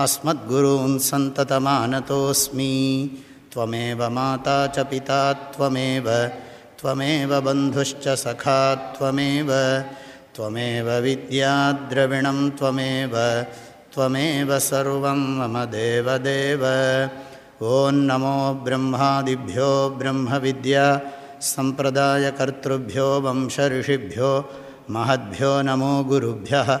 अस्मद्गुरून् सन्ततमानतोऽस्मि। त्वमेव माता च पिता, त्वमेव त्वमेव बन्धुश्च सखा, त्वमेव त्वमेव विद्याद्रविणं त्वमेव त्वमेव सर्वं मम ॐ नमो ब्रह्मादिभ्यो ब्रह्मविद्या, सम्प्रदायकर्तृभ्यो, वंशऋषिभ्यो, महद्भ्यो नमो गुरुभ्यः।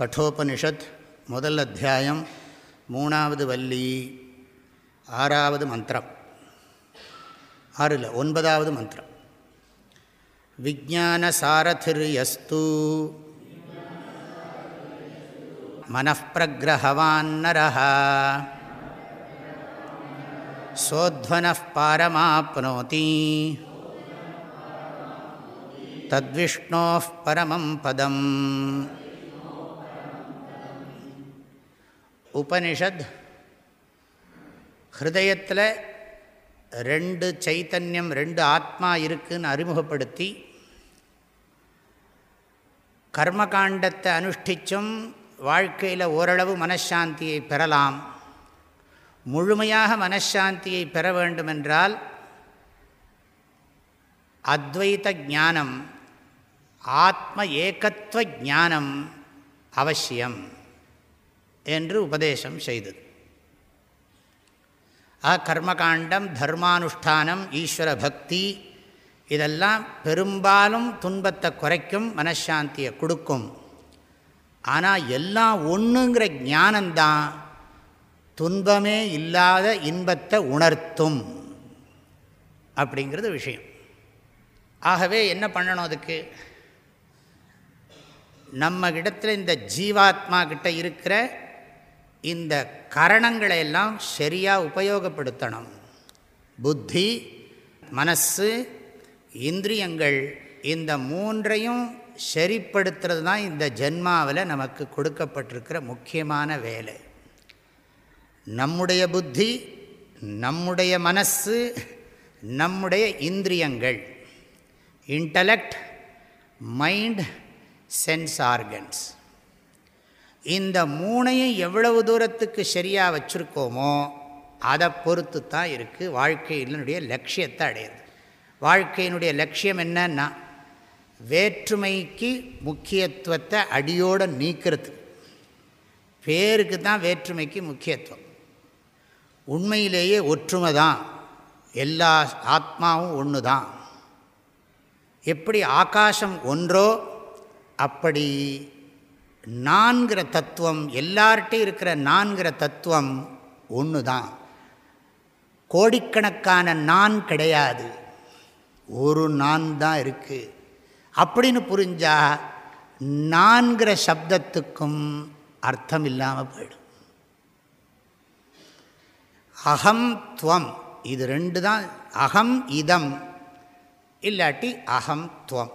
கட்டோபனிஷத் முதல் அத்தியாயம் மூணாவது வள்ளி ஆறாவது மந்திரம். ஆறு இல்லை ஒன்பதாவது மந்திரம். விஜானசாரதிர்யஸ்து மனப்பிரகிரகவான்னரः சோத்வனः பாரமாப்னோதி தத்விஷ்ணோः பரமம் பதம். உபனிஷத் ஹிருதயத்தில் ரெண்டு சைத்தன்யம் ரெண்டு ஆத்மா இருக்குன்னு அறிமுகப்படுத்தி கர்மகாண்டத்தை அனுஷ்டிச்சும் வாழ்க்கையில் ஓரளவு மனசாந்தியை பெறலாம். முழுமையாக மனசாந்தியை பெற வேண்டுமென்றால் அத்வைத ஞானம் ஆத்ம ஏகத்துவ ஞானம் அவசியம். என்று உபதேசம் செய்தது. ஆ கர்மகாண்டம் தர்மானுஷ்டானம் ஈஸ்வர பக்தி இதெல்லாம் பெரும்பாலும் துன்பத்தை குறைக்கும் மனசாந்தியை கொடுக்கும். ஆனால் எல்லாம் ஒன்றுங்கிற ஞானந்தான் துன்பமே இல்லாத இன்பத்தை உணர்த்தும் அப்படிங்கிறது விஷயம். ஆகவே என்ன பண்ணணும் அதுக்கு? நம்ம இடத்துல இந்த ஜீவாத்மா கிட்ட இருக்கிற இந்த கரணங்களை எல்லாம் சரியாக உபயோகப்படுத்தணும். புத்தி மனசு இந்திரியங்கள் இந்த மூன்றையும் சரிப்படுத்துறது தான் இந்த ஜென்மாவில் நமக்கு கொடுக்கப்பட்டிருக்கிற முக்கியமான வேலை. நம்முடைய புத்தி நம்முடைய மனசு நம்முடைய இந்திரியங்கள். இன்டலெக்ட் மைண்ட் சென்ஸ் ஆர்கன்ஸ் இந்த மூணையும் எவ்வளவு தூரத்துக்கு சரியாக வச்சுருக்கோமோ அதை பொறுத்து தான் இருக்குது வாழ்க்கையினுடைய லட்சியத்தை அடையிறது. வாழ்க்கையினுடைய லட்சியம் என்னன்னா வேற்றுமைக்கு முக்கியத்துவத்தை அடியோடு நீக்கிறது பேருக்கு தான் வேற்றுமைக்கு முக்கியத்துவம். உண்மையிலேயே ஒற்றுமை தான். எல்லா ஆத்மாவும் ஒன்று தான். எப்படி ஆகாசம் ஒன்றோ அப்படி நான்கிற தத்துவம் எல்லார்ட்டையும் இருக்கிற நான்கிற தத்துவம் ஒன்று தான் கோடிக்கணக்கான நான் கிடையாது. ஒரு நான் தான் இருக்குது அப்படின்னு புரிஞ்சால் நான்கிற சப்தத்துக்கும் அர்த்தம் இல்லாமல் போயிடும். அகம் துவம் இது ரெண்டு தான் அகம் இதம் இல்லாட்டி அகம் துவம்.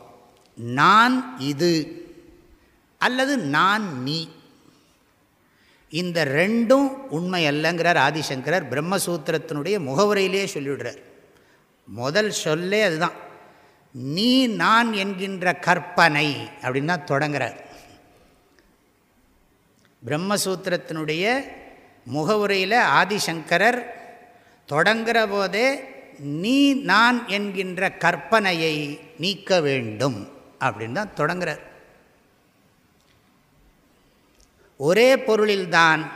நான் இது. அல்லது நான் நீ. இந்த ரெண்டும் உண்மை அல்லங்கிறார் ஆதிசங்கரர். பிரம்மசூத்திரத்தினுடைய முகவுரையிலே சொல்லிவிடுறார். முதல் சொல்லே அதுதான். நீ நான் என்கின்ற கற்பனை அப்படின்னு தான் தொடங்குறார். பிரம்மசூத்திரத்தினுடைய முகவுரையில் ஆதிசங்கரர் தொடங்குற போதே நீ நான் என்கின்ற கற்பனையை நீக்க வேண்டும் அப்படின்னு தான் தொடங்குறார். ஒரே பொருளில்தான்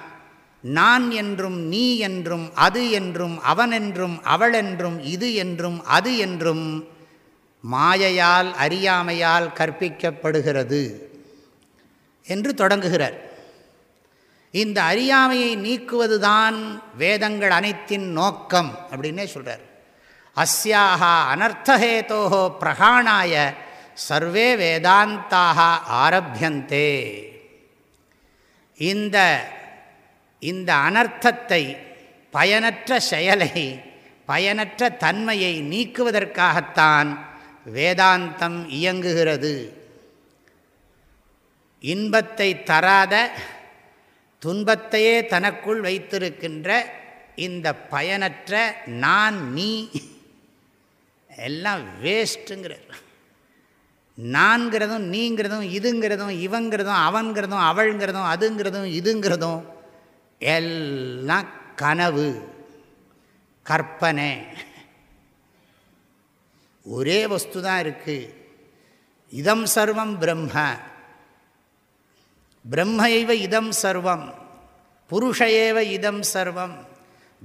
நான் என்றும் நீ என்றும் அது என்றும் அவன் என்றும் அவள் என்றும் இது என்றும் அது என்றும் மாயையால் அறியாமையால் கற்பிக்கப்படுகிறது என்று தொடங்குகிறார். இந்த அறியாமையை நீக்குவதுதான் வேதங்கள் அனைத்தின் நோக்கம் அப்படின்னே சொல்கிறார் அஸ்யாக அனர்த்தஹேதோ பிரகாணாய சர்வே வேதாந்தாக ஆரம்பியந்தே இந்த இந்த அனர்த்தத்தை பயனற்ற செயலை பயனற்ற தன்மையை நீக்குவதற்காகத்தான் வேதாந்தம் இயங்குகிறது. இன்பத்தை தராத துன்பத்தையே தனக்குள் வைத்திருக்கின்ற இந்த பயனற்ற நான் நீ எல்லாம் வேஸ்ட்டுங்கிறார் நான்கிறதும் நீங்கிறதும் இதுங்கிறதும் இவங்கிறதும் அவன்கிறதும் அவள்ங்கிறதும் அதுங்கிறதும் இதுங்கிறதும் எல்லாம் கனவு கற்பனை. ஒரே வஸ்து தான் இருக்குது இதம் சர்வம் பிரம்ம. பிரம்மைவ இதம் சர்வம். புருஷேவ இதம் சர்வம்.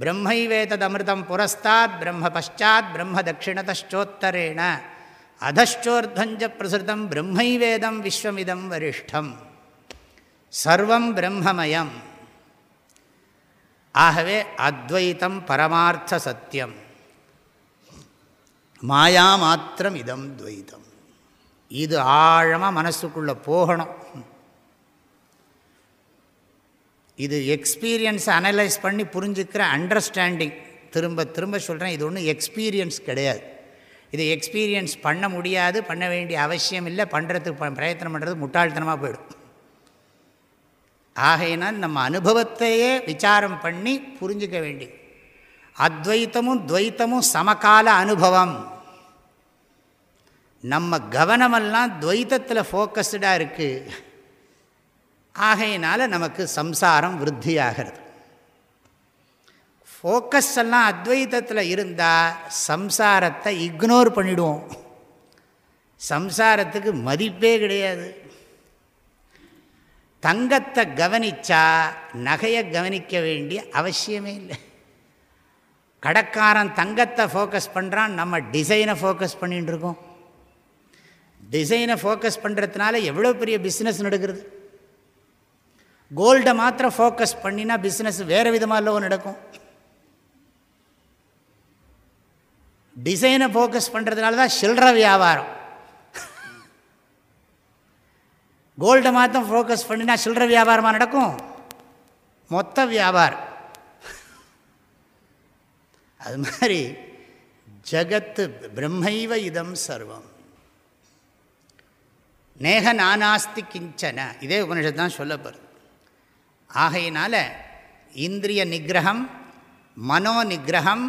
பிரம்மைவேததமிருதம் புரஸ்தாத் பிரம்ம பஷாத் பிரம்ம தட்சிணதோத்தரேன அதஷ்டோர்தஞ்ச பிரசுதம் பிரம்மைவேதம் விஸ்வமிதம் வரிஷ்டம். சர்வம் பிரம்மமயம். ஆகவே அத்வைத்தம் பரமார்த்த சத்தியம். மாயா மாத்திரம் இதம் துவைதம் இது ஆழமாக மனசுக்குள்ளே போகணும். இது எக்ஸ்பீரியன்ஸை அனலைஸ் பண்ணி புரிஞ்சுக்கிற அண்டர்ஸ்டாண்டிங் திரும்ப திரும்ப சொல்கிறேன் இது ஒன்றும் எக்ஸ்பீரியன்ஸ் கிடையாது. இதை எக்ஸ்பீரியன்ஸ் பண்ண முடியாது பண்ண வேண்டிய அவசியம் இல்லை பண்ணுறதுக்கு பிரயத்தனம் பண்ணுறது முட்டாள்தனமாக போயிடும். ஆகையினால் நம்ம அனுபவத்தையே விசாரம் பண்ணி புரிஞ்சிக்க வேண்டி. அத்வைத்தமும் துவைத்தமும் சமகால அனுபவம். நம்ம கவனமெல்லாம் துவைத்தத்தில் ஃபோக்கஸ்டாக இருக்குது ஆகையினால் நமக்கு சம்சாரம் விருத்தியாகிறது. ஃபோக்கஸ் எல்லாம் அத்வைதத்தில் இருந்தால் சம்சாரத்தை இக்னோர் பண்ணிவிடுவோம் சம்சாரத்துக்கு மதிப்பே கிடையாது. தங்கத்தை கவனித்தா நகையை கவனிக்க வேண்டிய அவசியமே இல்லை. கடக்காரன் தங்கத்தை ஃபோக்கஸ் பண்ணுறான் நம்ம டிசைனை ஃபோக்கஸ் பண்ணிகிட்டு இருக்கோம். டிசைனை ஃபோக்கஸ் பண்ணுறதுனால எவ்வளோ பெரிய பிஸ்னஸ் நடக்கிறது? கோல்டை மாத்திரம் ஃபோக்கஸ் பண்ணினா பிஸ்னஸ் வேறு விதமாக இல்லவோ நடக்கும். டிசைனை ஃபோக்கஸ் பண்ணுறதுனால தான் சில்லற வியாபாரம். கோல்டை மாத்தம் ஃபோக்கஸ் பண்ணினா சில்லற வியாபாரமாக நடக்கும்? மொத்த வியாபாரம். அது மாதிரி ஜகத்து பிரம்மைவ இதம் சர்வம். நேக நானாஸ்தி கிஞ்சன. இதே உபனிஷத்து தான் சொல்லப்படுது ஆகையினால இந்திரிய நிகிரகம் மனோ நிகிரகம்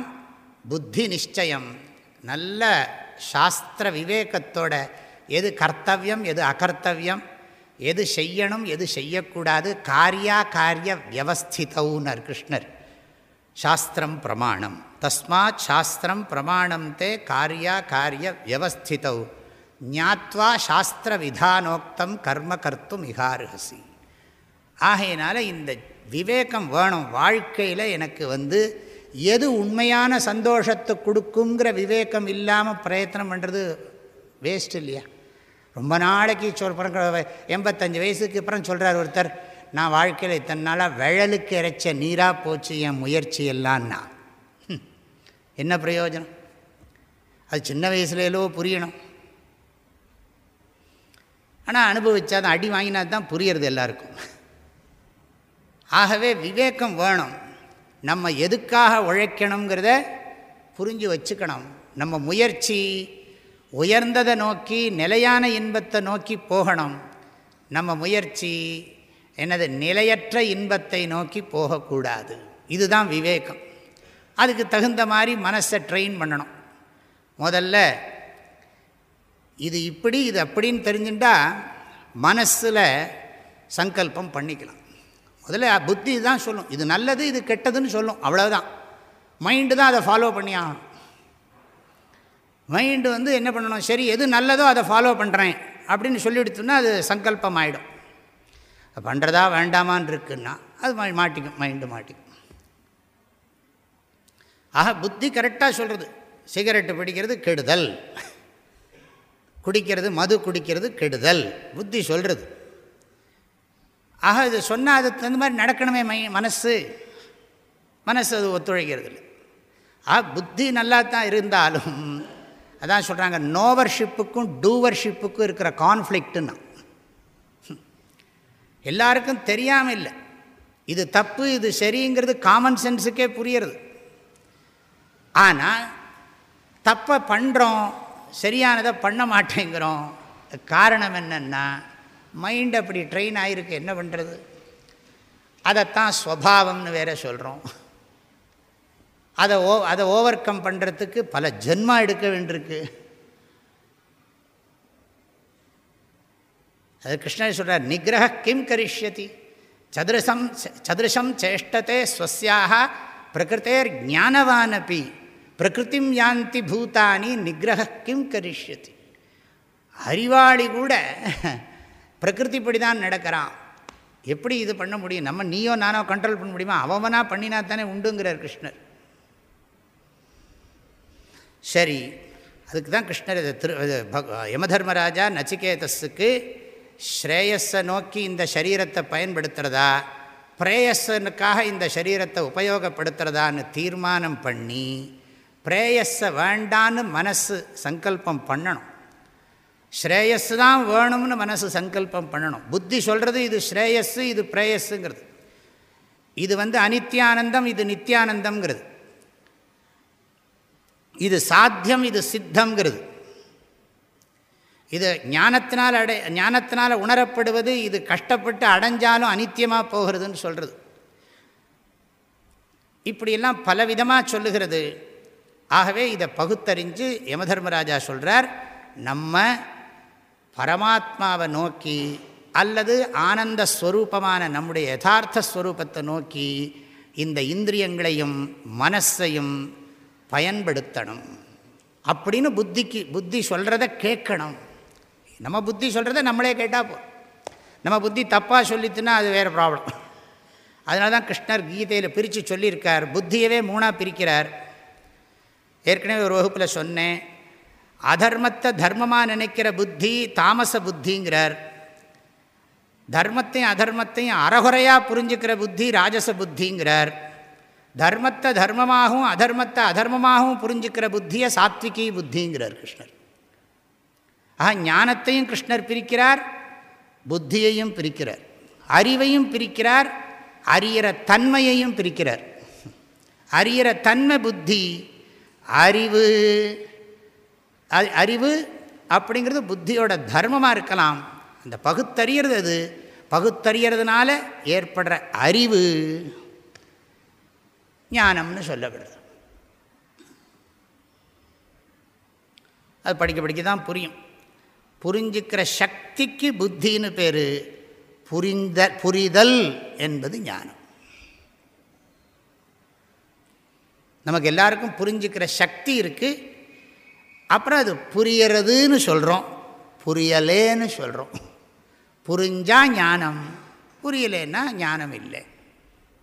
புத்தி நிச்சயம் நல்ல சாஸ்திர விவேகத்தோட எது கர்த்தவியம் எது அகர்த்தவியம் எது செய்யணும் எது செய்யக்கூடாது காரியா காரிய வியவஸ்திதவுனர் கிருஷ்ணர். சாஸ்திரம் பிரமாணம். தஸ்மாத் சாஸ்திரம் பிரமாணம் தே காரியா காரிய வியவஸ்திதௌ. ஞாத்வா சாஸ்திர விதானோக்தம் கர்ம கர்த்தும் இகாருகசி ஆகையினால இந்த விவேகம் வேணும். வாழ்க்கையில் எனக்கு வந்து எது உண்மையான சந்தோஷத்தை கொடுக்குங்கிற விவேகம் இல்லாமல் பிரயத்தனம் பண்ணுறது வேஸ்ட் இல்லையா? ரொம்ப நாளைக்கு சொல்கிற எண்பத்தஞ்சு வயசுக்கு அப்புறம் சொல்கிறார் ஒருத்தர் நான் வாழ்க்கையில் இத்தனை நாளாக விழலுக்கு இறைச்ச நீராக போச்சு என் முயற்சி எல்லாம்னா என்ன பிரயோஜனம்? அது சின்ன வயசுலேலோ புரியணும். ஆனால் அனுபவித்தா தான் அடி வாங்கினா தான் புரியறது எல்லாருக்கும். ஆகவே விவேகம் வேணும். நம்ம எதுக்காக உழைக்கணுங்கிறத புரிஞ்சு வச்சுக்கணும். நம்ம முயற்சி உயர்ந்ததை நோக்கி நிலையான இன்பத்தை நோக்கி போகணும். நம்ம முயற்சி என்னது? நிலையற்ற இன்பத்தை நோக்கி போகக்கூடாது. இதுதான் விவேகம். அதுக்கு தகுந்த மாதிரி மனசை ட்ரெயின் பண்ணணும். முதல்ல இது இப்படி இது அப்படின்னு தெரிஞ்சுட்டால் மனசில் சங்கல்பம் பண்ணிக்கலாம். முதல்ல புத்தி தான் சொல்லும். இது நல்லது இது கெட்டதுன்னு சொல்லும். அவ்வளோதான் மைண்டு தான் அதை ஃபாலோ பண்ணி ஆகணும். மைண்டு வந்து என்ன பண்ணணும்? சரி எது நல்லதோ அதை ஃபாலோ பண்ணுறேன் அப்படின்னு சொல்லிவிடுத்துன்னா அது சங்கல்பம் ஆகிடும் பண்ணுறதா வேண்டாமான் இருக்குன்னா அது மாட்டிக்கும். மைண்டு மாட்டிக்கும். ஆக புத்தி கரெக்டாக சொல்கிறது சிகரெட்டு பிடிக்கிறது கெடுதல். குடிக்கிறது மது குடிக்கிறது கெடுதல். புத்தி சொல்கிறது ஆக இது சொன்னால் அது தகுந்த மாதிரி நடக்கணுமே மை மனசு. மனசு அது ஒத்துழைக்கிறது இல்லை. ஆ புத்தி நல்லா தான் இருந்தாலும் அதான் சொல்கிறாங்க நோவர்ஷிப்புக்கும் டூவர்ஷிப்புக்கும் இருக்கிற கான்ஃப்ளிக்ட்டுன்னா எல்லாருக்கும் தெரியாமல் இல்லை. இது தப்பு இது சரிங்கிறது காமன் சென்ஸுக்கே புரியறது. ஆனால் தப்பை பண்ணுறோம் சரியானதை பண்ண மாட்டேங்கிறோம். காரணம் என்னென்னா மைண்ட் அப்படி ட்ரெயின் ஆகிருக்கு என்ன பண்ணுறது அதைத்தான் ஸ்வபாவம்னு வேற சொல்கிறோம் அதை ஓ அதை ஓவர் கம் பண்ணுறதுக்கு பல ஜென்மா எடுக்க வேண்டியிருக்கு. அது கிருஷ்ணர் சொல்கிறார் நிகிரக கிம் கரிஷ்யதி? சதுரசம் சதுரசம் சேஷ்டத்தை ஸ்வசியாக பிரகிருத்தேர் ஞானவானப்பி பிரகிருத்திம் யாந்தி பூதானி நிகிரக கிம் கரிஷ்யதி. அறிவாளி கூட பிரகிருதிப்படி தான் நடக்கிறான். எப்படி இது பண்ண முடியும்? நம்ம நீயோ நானோ கண்ட்ரோல் பண்ண முடியுமா? அவனா பண்ணினா தானே உண்டுங்கிறார் கிருஷ்ணர். சரி அதுக்கு தான் கிருஷ்ணர் இது திரு யமதர்மராஜா நச்சிகேதஸுக்கு ஸ்ரேயஸை நோக்கி இந்த சரீரத்தை பயன்படுத்துகிறதா பிரேயஸனுக்காக இந்த சரீரத்தை உபயோகப்படுத்துகிறதான்னு தீர்மானம் பண்ணி பிரேயஸை வேண்டான்னு மனசு சங்கல்பம் பண்ணணும். ஸ்ரேயஸ் தான் வேணும்னு மனசு சங்கல்பம் பண்ணணும். புத்தி சொல்கிறது இது ஸ்ரேயஸ்ஸு இது பிரேயஸுங்கிறது இது வந்து அனித்யானந்தம் இது நித்யானந்தம்ங்கிறது. இது சாத்தியம் இது சித்தங்கிறது இது ஞானத்தினால் அடை ஞானத்தினால் உணரப்படுவது இது கஷ்டப்பட்டு அடைஞ்சாலும் அனித்தியமாக போகிறதுன்னு சொல்கிறது இப்படியெல்லாம் பலவிதமாக சொல்லுகிறது. ஆகவே இதை பகுத்தறிஞ்சு யமதர்மராஜா சொல்கிறார் நம்ம பரமாத்மாவை நோக்கி அல்லது ஆனந்த ஸ்வரூபமான நம்முடைய யதார்த்த ஸ்வரூபத்தை நோக்கி இந்த இந்திரியங்களையும் மனசையும் பயன்படுத்தணும். அப்படின்னு புத்திக்கு புத்தி சொல்கிறத கேட்கணும். நம்ம புத்தி சொல்கிறத நம்மளே கேட்டால் போ நம்ம புத்தி தப்பாக சொல்லித்துன்னா அது வேறு ப்ராப்ளம் அதனால தான் கிருஷ்ணர் கீதையில் பிரித்து சொல்லியிருக்கார். புத்தியவே மூணாக பிரிக்கிறார். ஏற்கனவே ஒரு வகுப்பில் சொன்னேன். அதர்மத்தை தர்மமாக நினைக்கிற புத்தி தாமச புத்திங்கிறார். தர்மத்தையும் அதர்மத்தையும் அறகுறையாக புரிஞ்சுக்கிற புத்தி ராஜச புத்திங்கிறார். தர்மத்தை தர்மமாகவும் அதர்மத்தை அதர்மமாகவும் புரிஞ்சுக்கிற புத்தியை சாத்விகி புத்திங்கிறார் கிருஷ்ணர். ஆக ஞானத்தையும் கிருஷ்ணர் பிரிக்கிறார் புத்தியையும் பிரிக்கிறார். அறிவையும் பிரிக்கிறார் அறியிற தன்மையையும் பிரிக்கிறார். அறியிற தன்மை புத்தி அறிவு அது அறிவு அப்படிங்கிறது புத்தியோட தர்மமாக இருக்கலாம். அந்த பகுத்தறியறது அது பகுத்தறியறதுனால ஏற்படுற அறிவு. ஞானம்னு சொல்லப்படுது. அது படிக்க படிக்க தான் புரியும். புரிஞ்சுக்கிற சக்திக்கு புத்தின்னு பேர். புரிந்த புரிதல் என்பது ஞானம். நமக்கு எல்லாருக்கும் புரிஞ்சுக்கிற சக்தி இருக்குது அப்புறம் அது புரியறதுன்னு சொல்கிறோம் புரியலேன்னு சொல்கிறோம் புரிஞ்சால் ஞானம் புரியலேன்னா ஞானம் இல்லை.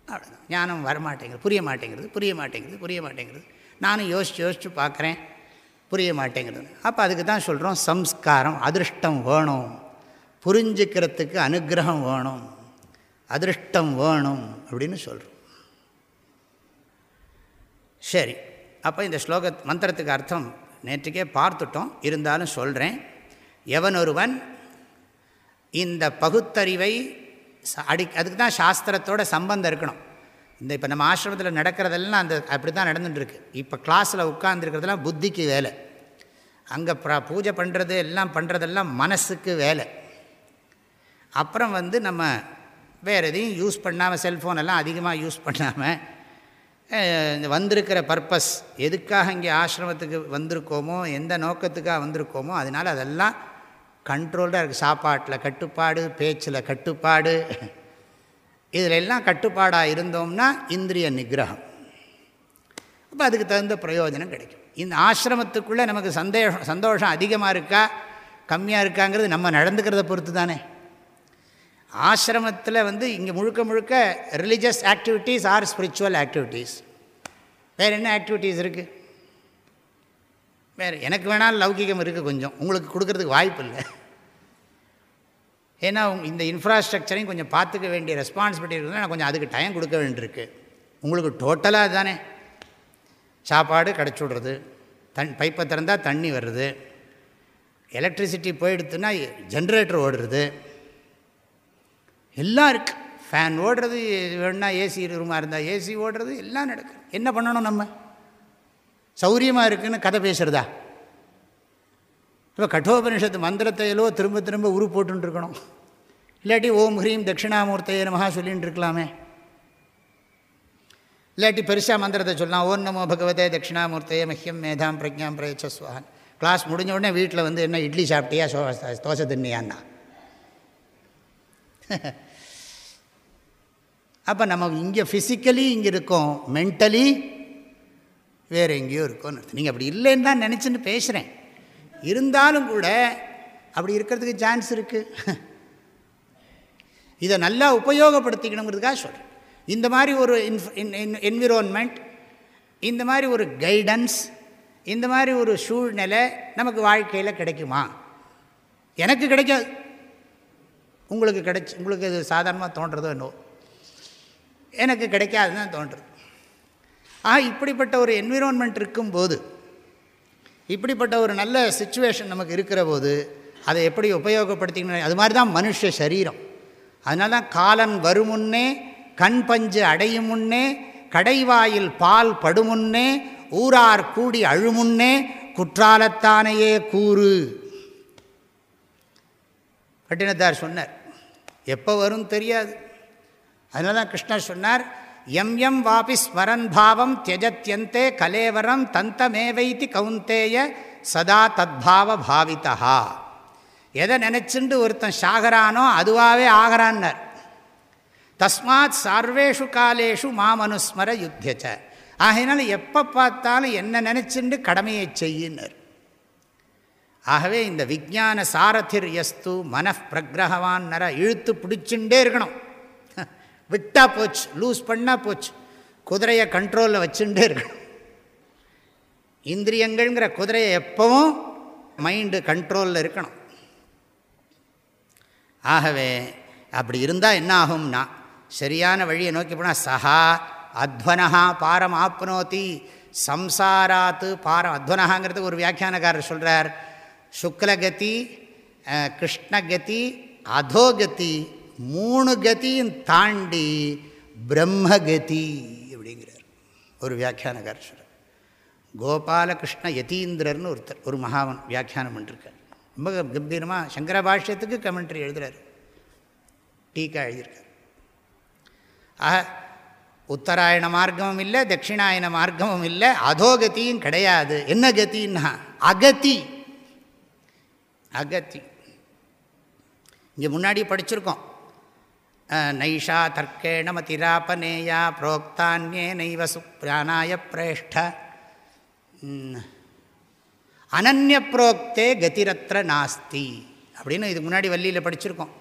அவ்வளோதான் ஞானம் வரமாட்டேங்கிறது புரிய மாட்டேங்கிறது புரிய மாட்டேங்கிறது புரிய மாட்டேங்கிறது நானும் யோசித்து யோசித்து பார்க்குறேன். புரிய மாட்டேங்கிறது அப்போ அதுக்கு தான் சொல்கிறோம் சம்ஸ்காரம் அதிருஷ்டம் வேணும். புரிஞ்சுக்கிறதுக்கு அனுகிரகம் வேணும். அதிருஷ்டம் வேணும் அப்படின்னு சொல்கிறோம் சரி. அப்போ இந்த ஸ்லோக மந்திரத்துக்கு அர்த்தம் நேற்றுக்கே பார்த்துட்டோம் இருந்தாலும் சொல்கிறேன் எவன் ஒருவன் இந்த பகுத்தறிவை அடி அதுக்கு தான் சாஸ்திரத்தோட சம்பந்தம் இருக்கணும். இந்த இப்போ நம்ம ஆசிரமத்தில் நடக்கிறதெல்லாம் அந்த அப்படி தான் நடந்துட்டுருக்கு. இப்போ கிளாஸில் உட்காந்துருக்கிறதெல்லாம் புத்திக்கு வேலை. அங்கே ப்ரா பூஜை பண்ணுறது எல்லாம் பண்ணுறதெல்லாம் மனசுக்கு வேலை. அப்புறம் வந்து நம்ம வேறு எதையும் யூஸ் பண்ணாமல் செல்ஃபோன் எல்லாம் அதிகமாக யூஸ் பண்ணாமல் வந்திருக்கிற பர்பஸ் எதுக்காக இங்கே ஆசிரமத்துக்கு வந்திருக்கோமோ எந்த நோக்கத்துக்காக வந்திருக்கோமோ அதனால் அதெல்லாம் கண்ட்ரோல்டாக இருக்குது சாப்பாட்டில் கட்டுப்பாடு பேச்சில் கட்டுப்பாடு. இதில் எல்லாம் கட்டுப்பாடாக இருந்தோம்னா இந்திரிய நிகிரகம். அப்போ அதுக்கு தகுந்த பிரயோஜனம் கிடைக்கும். இந்த ஆசிரமத்துக்குள்ளே நமக்கு சந்தேஷம் சந்தோஷம் அதிகமாக இருக்கா கம்மியாக இருக்காங்கிறது நம்ம நடந்துக்கிறத பொறுத்து தானே ஆசிரமத்தில் வந்து இங்கே முழுக்க முழுக்க religious activities or spiritual activities வேறு என்ன ஆக்டிவிட்டீஸ் இருக்குது வேறு எனக்கு வேணாலும் லௌகிகம் இருக்குது கொஞ்சம். உங்களுக்கு கொடுக்கறதுக்கு வாய்ப்பு இல்லை. ஏன்னா இந்த இன்ஃப்ராஸ்ட்ரக்சரையும் கொஞ்சம் பார்த்துக்க வேண்டிய ரெஸ்பான்சிபிலிட்டி இருக்குதுன்னா நான் கொஞ்சம் அதுக்கு டைம் கொடுக்க வேண்டியிருக்கு. உங்களுக்கு டோட்டலாக தானே சாப்பாடு கிடச்சி விட்றது தண் பைப்பை திறந்தால் தண்ணி வருது. எலக்ட்ரிசிட்டி போயிடுத்துன்னா ஜென்ரேட்டர் ஓடுறது. எல்லாம் இருக்குது ஃபேன் ஓடுறது வேணுன்னா ஏசி ரூமாக இருந்தால் ஏசி ஓடுறது எல்லாம் நடக்குது என்ன பண்ணணும் நம்ம? சௌரியமாக இருக்குதுன்னு கதை பேசுகிறதா இப்போ கட்டோபனிஷத்து மந்திரத்தையிலோ திரும்ப திரும்ப உரு போட்டுருக்கணும் இல்லாட்டி ஓம் ஹ்ரீம் தட்சிணாமூர்த்தையே நமஹா சொல்லின்னு இருக்கலாமே. இல்லாட்டி பெருசாக மந்திரத்தை சொல்லலாம். ஓம் நமோ பகவதே தட்சிணாமூர்த்தையே மஹ்யம் மேதாம் பிரஜாம் பிரயச்சஸ்வான் கிளாஸ் முடிஞ்ச உடனே வீட்டில் வந்து என்ன இட்லி சாப்பிட்டியா சோ தோசை தின்னியான்னா? அப்போ நம்ம இங்கே ஃபிசிக்கலி இங்கே இருக்கோம் மென்டலி வேறு எங்கேயோ இருக்கோன்னு நீங்கள் அப்படி இல்லைன்னு தான் நினச்சின்னு பேசுகிறேன் இருந்தாலும் கூட அப்படி இருக்கிறதுக்கு சான்ஸ் இருக்குது இதை நல்லா உபயோகப்படுத்திக்கணுங்கிறதுக்காக சொல்கிறேன் இந்த மாதிரி ஒரு என்விரோன்மெண்ட் இந்த மாதிரி ஒரு கைடன்ஸ் இந்த மாதிரி ஒரு சூழ்நிலை நமக்கு வாழ்க்கையில் கிடைக்குமா? எனக்கு கிடைக்காது. உங்களுக்கு கிடைச்சி உங்களுக்கு இது சாதாரணமாக தோன்றதோ என்னோ எனக்கு கிடைக்காதுன்னு தோன்றுறது ஆக இப்படிப்பட்ட ஒரு என்விரான்மெண்ட் இருக்கும்போது இப்படிப்பட்ட ஒரு நல்ல சுச்சுவேஷன் நமக்கு இருக்கிற போது அதை எப்படி உபயோகப்படுத்திக்கணும்? அது மாதிரி தான் மனுஷ சரீரம். அதனால தான் காலன் வருமுன்னே கண் பஞ்சு அடையும் முன்னே கடைவாயில் பால் படுமுன்னே ஊரார் கூடி அழுமுன்னே குற்றாலத்தானையே கூறு. கட்டினத்தார் சொன்னார் எப்போ வரும் தெரியாது. அதனால தான் கிருஷ்ணர் சொன்னார் எம் எம் வாபி ஸ்மரன் பாவம் தியஜத்தியந்தே கலேவரம் தந்தமேவைத்தி கவுந்தேய சதா தத்பாவ பாவித்தா எதை நினச்சிண்டு ஒருத்தன் சாகரானோ அதுவாகவே ஆகிறான்னர். தஸ்மாத் சர்வேஷு காலேஷு மாமனுஸ்மர யுத்தியச்ச. ஆகையினால எப்போ பார்த்தாலும் என்ன நினச்சிண்டு கடமையை செய்யினர் ஆகவே இந்த விஜான சாரதிர் எஸ்து மனப்பிரகிரகவான் நர இழுத்து பிடிச்சுட்டே இருக்கணும். விட்டால் போச்சு லூஸ் பண்ணால் போச்சு குதிரையை கண்ட்ரோலில் வச்சுட்டே இருக்கணும். இந்திரியங்கள்ங்கிற குதிரையை எப்பவும் மைண்டு கண்ட்ரோலில் இருக்கணும். ஆகவே அப்படி இருந்தால் என்ன ஆகும்னா சரியான வழியை நோக்கி போனால் சஹா அத்வனஹா பாரம் ஆப்னோத்தி சம்சாராத்து பாரம் அத்வனஹாங்கிறது ஒரு வியாக்கியானக்காரர் சொல்கிறார் சுக்லகதி கிருஷ்ணகதி அதோகதி மூணு கதியும் தாண்டி பிரம்மகதி அப்படிங்கிறார். ஒரு வியாக்கியானக்காரர் கோபாலகிருஷ்ண யதீந்திரர்னு ஒருத்தர் ஒரு மகாவன் வியாக்கியானம் பண்ணிருக்கார். ரொம்ப கம்பீரமாக சங்கர பாஷ்யத்துக்கு கமெண்ட்ரி எழுதுகிறார் டீக்கா எழுதியிருக்கார். ஆக உத்தராயண மார்க்கமும் இல்லை தட்சிணாயன மார்க்கமும் இல்லை அதோகத்தியும் கிடையாது. என்ன கத்தின்னா அகதி. அகதி. இங்கே முன்னாடி படிச்சிருக்கோம். நைஷா தர்க்கேண மதிராபனேயா புரோக்தான்யே நைவ சுப்ராணாய பிரேஷ்ட. அனநிய புரோக்தே கதிரத்திர நாஸ்தி. அப்படின்னு இதுக்கு முன்னாடி வள்ளியில் படிச்சிருக்கோம்.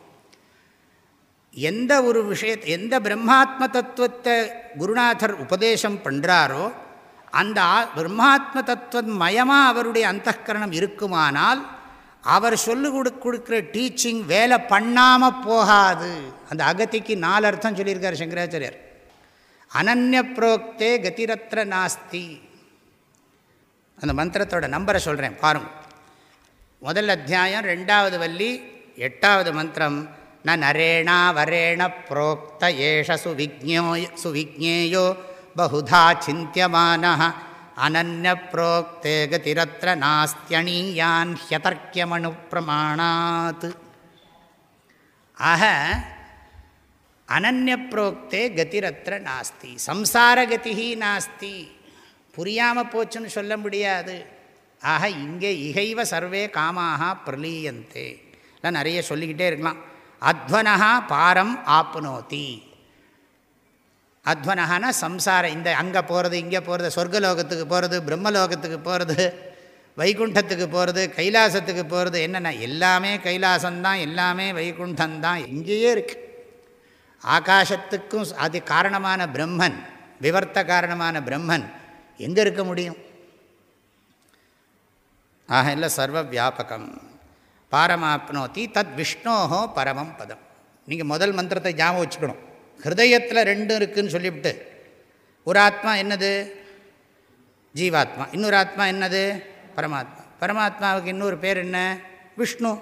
எந்த ஒரு விஷய எந்த பிரம்மாத்ம தத்துவத்தை குருநாதர் உபதேசம் பண்ணுறாரோ அந்த பிரம்மாத்ம தத்துவம் மயமாக அவருடைய அந்தகரணம் இருக்குமானால் அவர் சொல்லு கொடு கொடுக்குற டீச்சிங் வேலை பண்ணாமல் போகாது. அந்த அகத்திக்கு நாலு அர்த்தம் சொல்லியிருக்கார் சங்கராச்சாரியர். அனநிய புரோக்தே நாஸ்தி. அந்த மந்திரத்தோட நம்பரை சொல்கிறேன் பாருங்கள் முதல் அத்தியாயம் ரெண்டாவது வள்ளி எட்டாவது மந்திரம். ந நரேணா வரேண புரோக்த ஏஷ சுவிஜ்ஞோ சுவிஜ்ஞேயோ பகுதா சிந்தியமான அனநிய கதிரத்திர நாஸ்தியணீயான் ஹியதர்க்கியமனு பிரமாணாத். ஆக அனநிய கதிரத்திர நாஸ்தி சம்சாரகதி நாஸ்தி. புரியாமல் போச்சுன்னு சொல்ல முடியாது. ஆக இங்கே இகைவ சர்வே காமாக பிரலீயந்தே. நிறைய சொல்லிக்கிட்டே இருக்கலாம். அத்வனா பாரம் ஆப்னோத்தி அத்வனகானா சம்சாரம் இந்த அங்கே போகிறது இங்கே போகிறது சொர்க்கலோகத்துக்கு போகிறது பிரம்மலோகத்துக்கு போகிறது வைகுண்டத்துக்கு போகிறது கைலாசத்துக்கு போகிறது என்னென்ன எல்லாமே கைலாசந்தான் எல்லாமே வைகுண்டந்தான் இங்கேயே இருக்கு. ஆகாசத்துக்கும் அது காரணமான பிரம்மன் விவர்த்த காரணமான பிரம்மன் எங்கே இருக்க முடியும்? ஆக இல்லை சர்வ வியாபகம் பாரமாப்னோத்தி தத் விஷ்ணோஹோ பரமம் பதம். நீங்கள் முதல் மந்திரத்தை ஞாபகம் வச்சுக்கணும். ஹிருதயத்தில் ரெண்டும் இருக்குதுன்னு சொல்லிவிட்டு ஒரு ஆத்மா என்னது? ஜீவாத்மா. இன்னொரு ஆத்மா என்னது? பரமாத்மா. பரமாத்மாவுக்கு இன்னொரு பேர் என்ன? விஷ்ணு.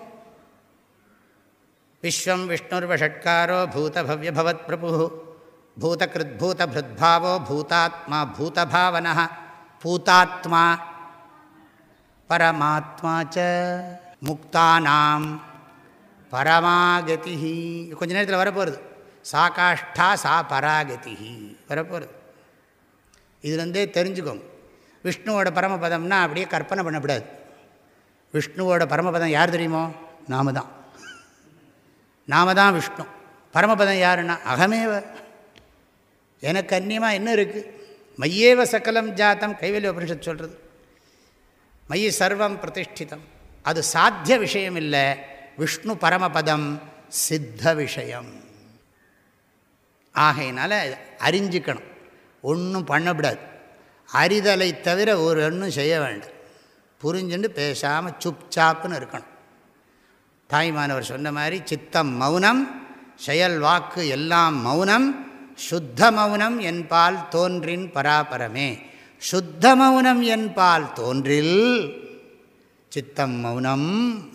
விஸ்வம் விஷ்ணுர்வஷட்காரோ பூதபவ்யபவத் பிரபு. பூதகிருத் பூதபிருத்பாவோ பூதாத்மா பூதபாவன. பூதாத்மா. பரமாத்மா ச முக்தானாம். பரமாகதி கொஞ்ச நேரத்தில் வரப்போகிறது சா காஷ்டா சா பராகதி. வரப்போகிறது இதுலேருந்தே தெரிஞ்சுக்கோங்க. விஷ்ணுவோட பரமபதம்னா அப்படியே கற்பனை பண்ணக்கூடாது. விஷ்ணுவோட பரமபதம் யார் தெரியுமோ? நாம தான். நாம தான் விஷ்ணு. பரமபதம் யாருன்னா அகமேவ. எனக்கு அந்நியமாக என்ன இருக்குது மையேவ சக்கலம் ஜாத்தம் கைவல்ய உபனிஷத் சொல்கிறது மைய சர்வம் பிரதிஷ்டிதம். அது சாத்திய விஷயம் இல்லை. விஷ்ணு பரமபதம் சித்த விஷயம். ஆகையினால அறிஞ்சிக்கணும். ஒன்றும் பண்ணக்கூடாது. அறிதலை தவிர ஒரு ஒன்றும் செய்ய வேண்டாம். புரிஞ்சுட்டு பேசாமல் சுப் சாப்புன்னு இருக்கணும். தாய்மானவர் சொன்ன மாதிரி சித்தம் மௌனம் செயல் வாக்கு எல்லாம் மௌனம் சுத்த மௌனம் என்பால் தோன்றின் பராபரமே. சுத்த மௌனம் என்பால் தோன்றில் சித்தம் மௌனம்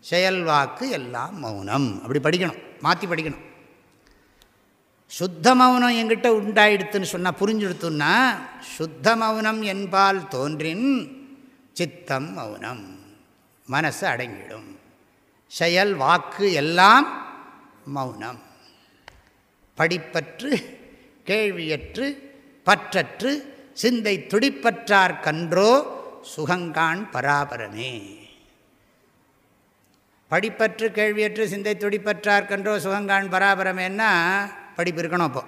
செயல் வாக்கு எல்லாம் மௌனம். அப்படி படிக்கணும் மாற்றி படிக்கணும். சுத்த மௌனம் எங்கிட்ட உண்டாயிடுத்துன்னு சொன்னால் புரிஞ்சுடுத்துன்னா சுத்த மௌனம் என்பால் தோன்றின் சித்தம் மௌனம். மனசு அடங்கிடும். செயல் வாக்கு எல்லாம் மௌனம். படிப்பற்று கேள்வியற்று பற்றற்று சிந்தை துடிப்பற்றார் கன்றோ சுகங்கான் பராபரமே. படிப்பற்று கேள்வியற்று சிந்தை துடிப்பற்றார் கன்றோ சுகங்கான் பராபரமேன்னா படிப்பு இருக்கணும் அப்போது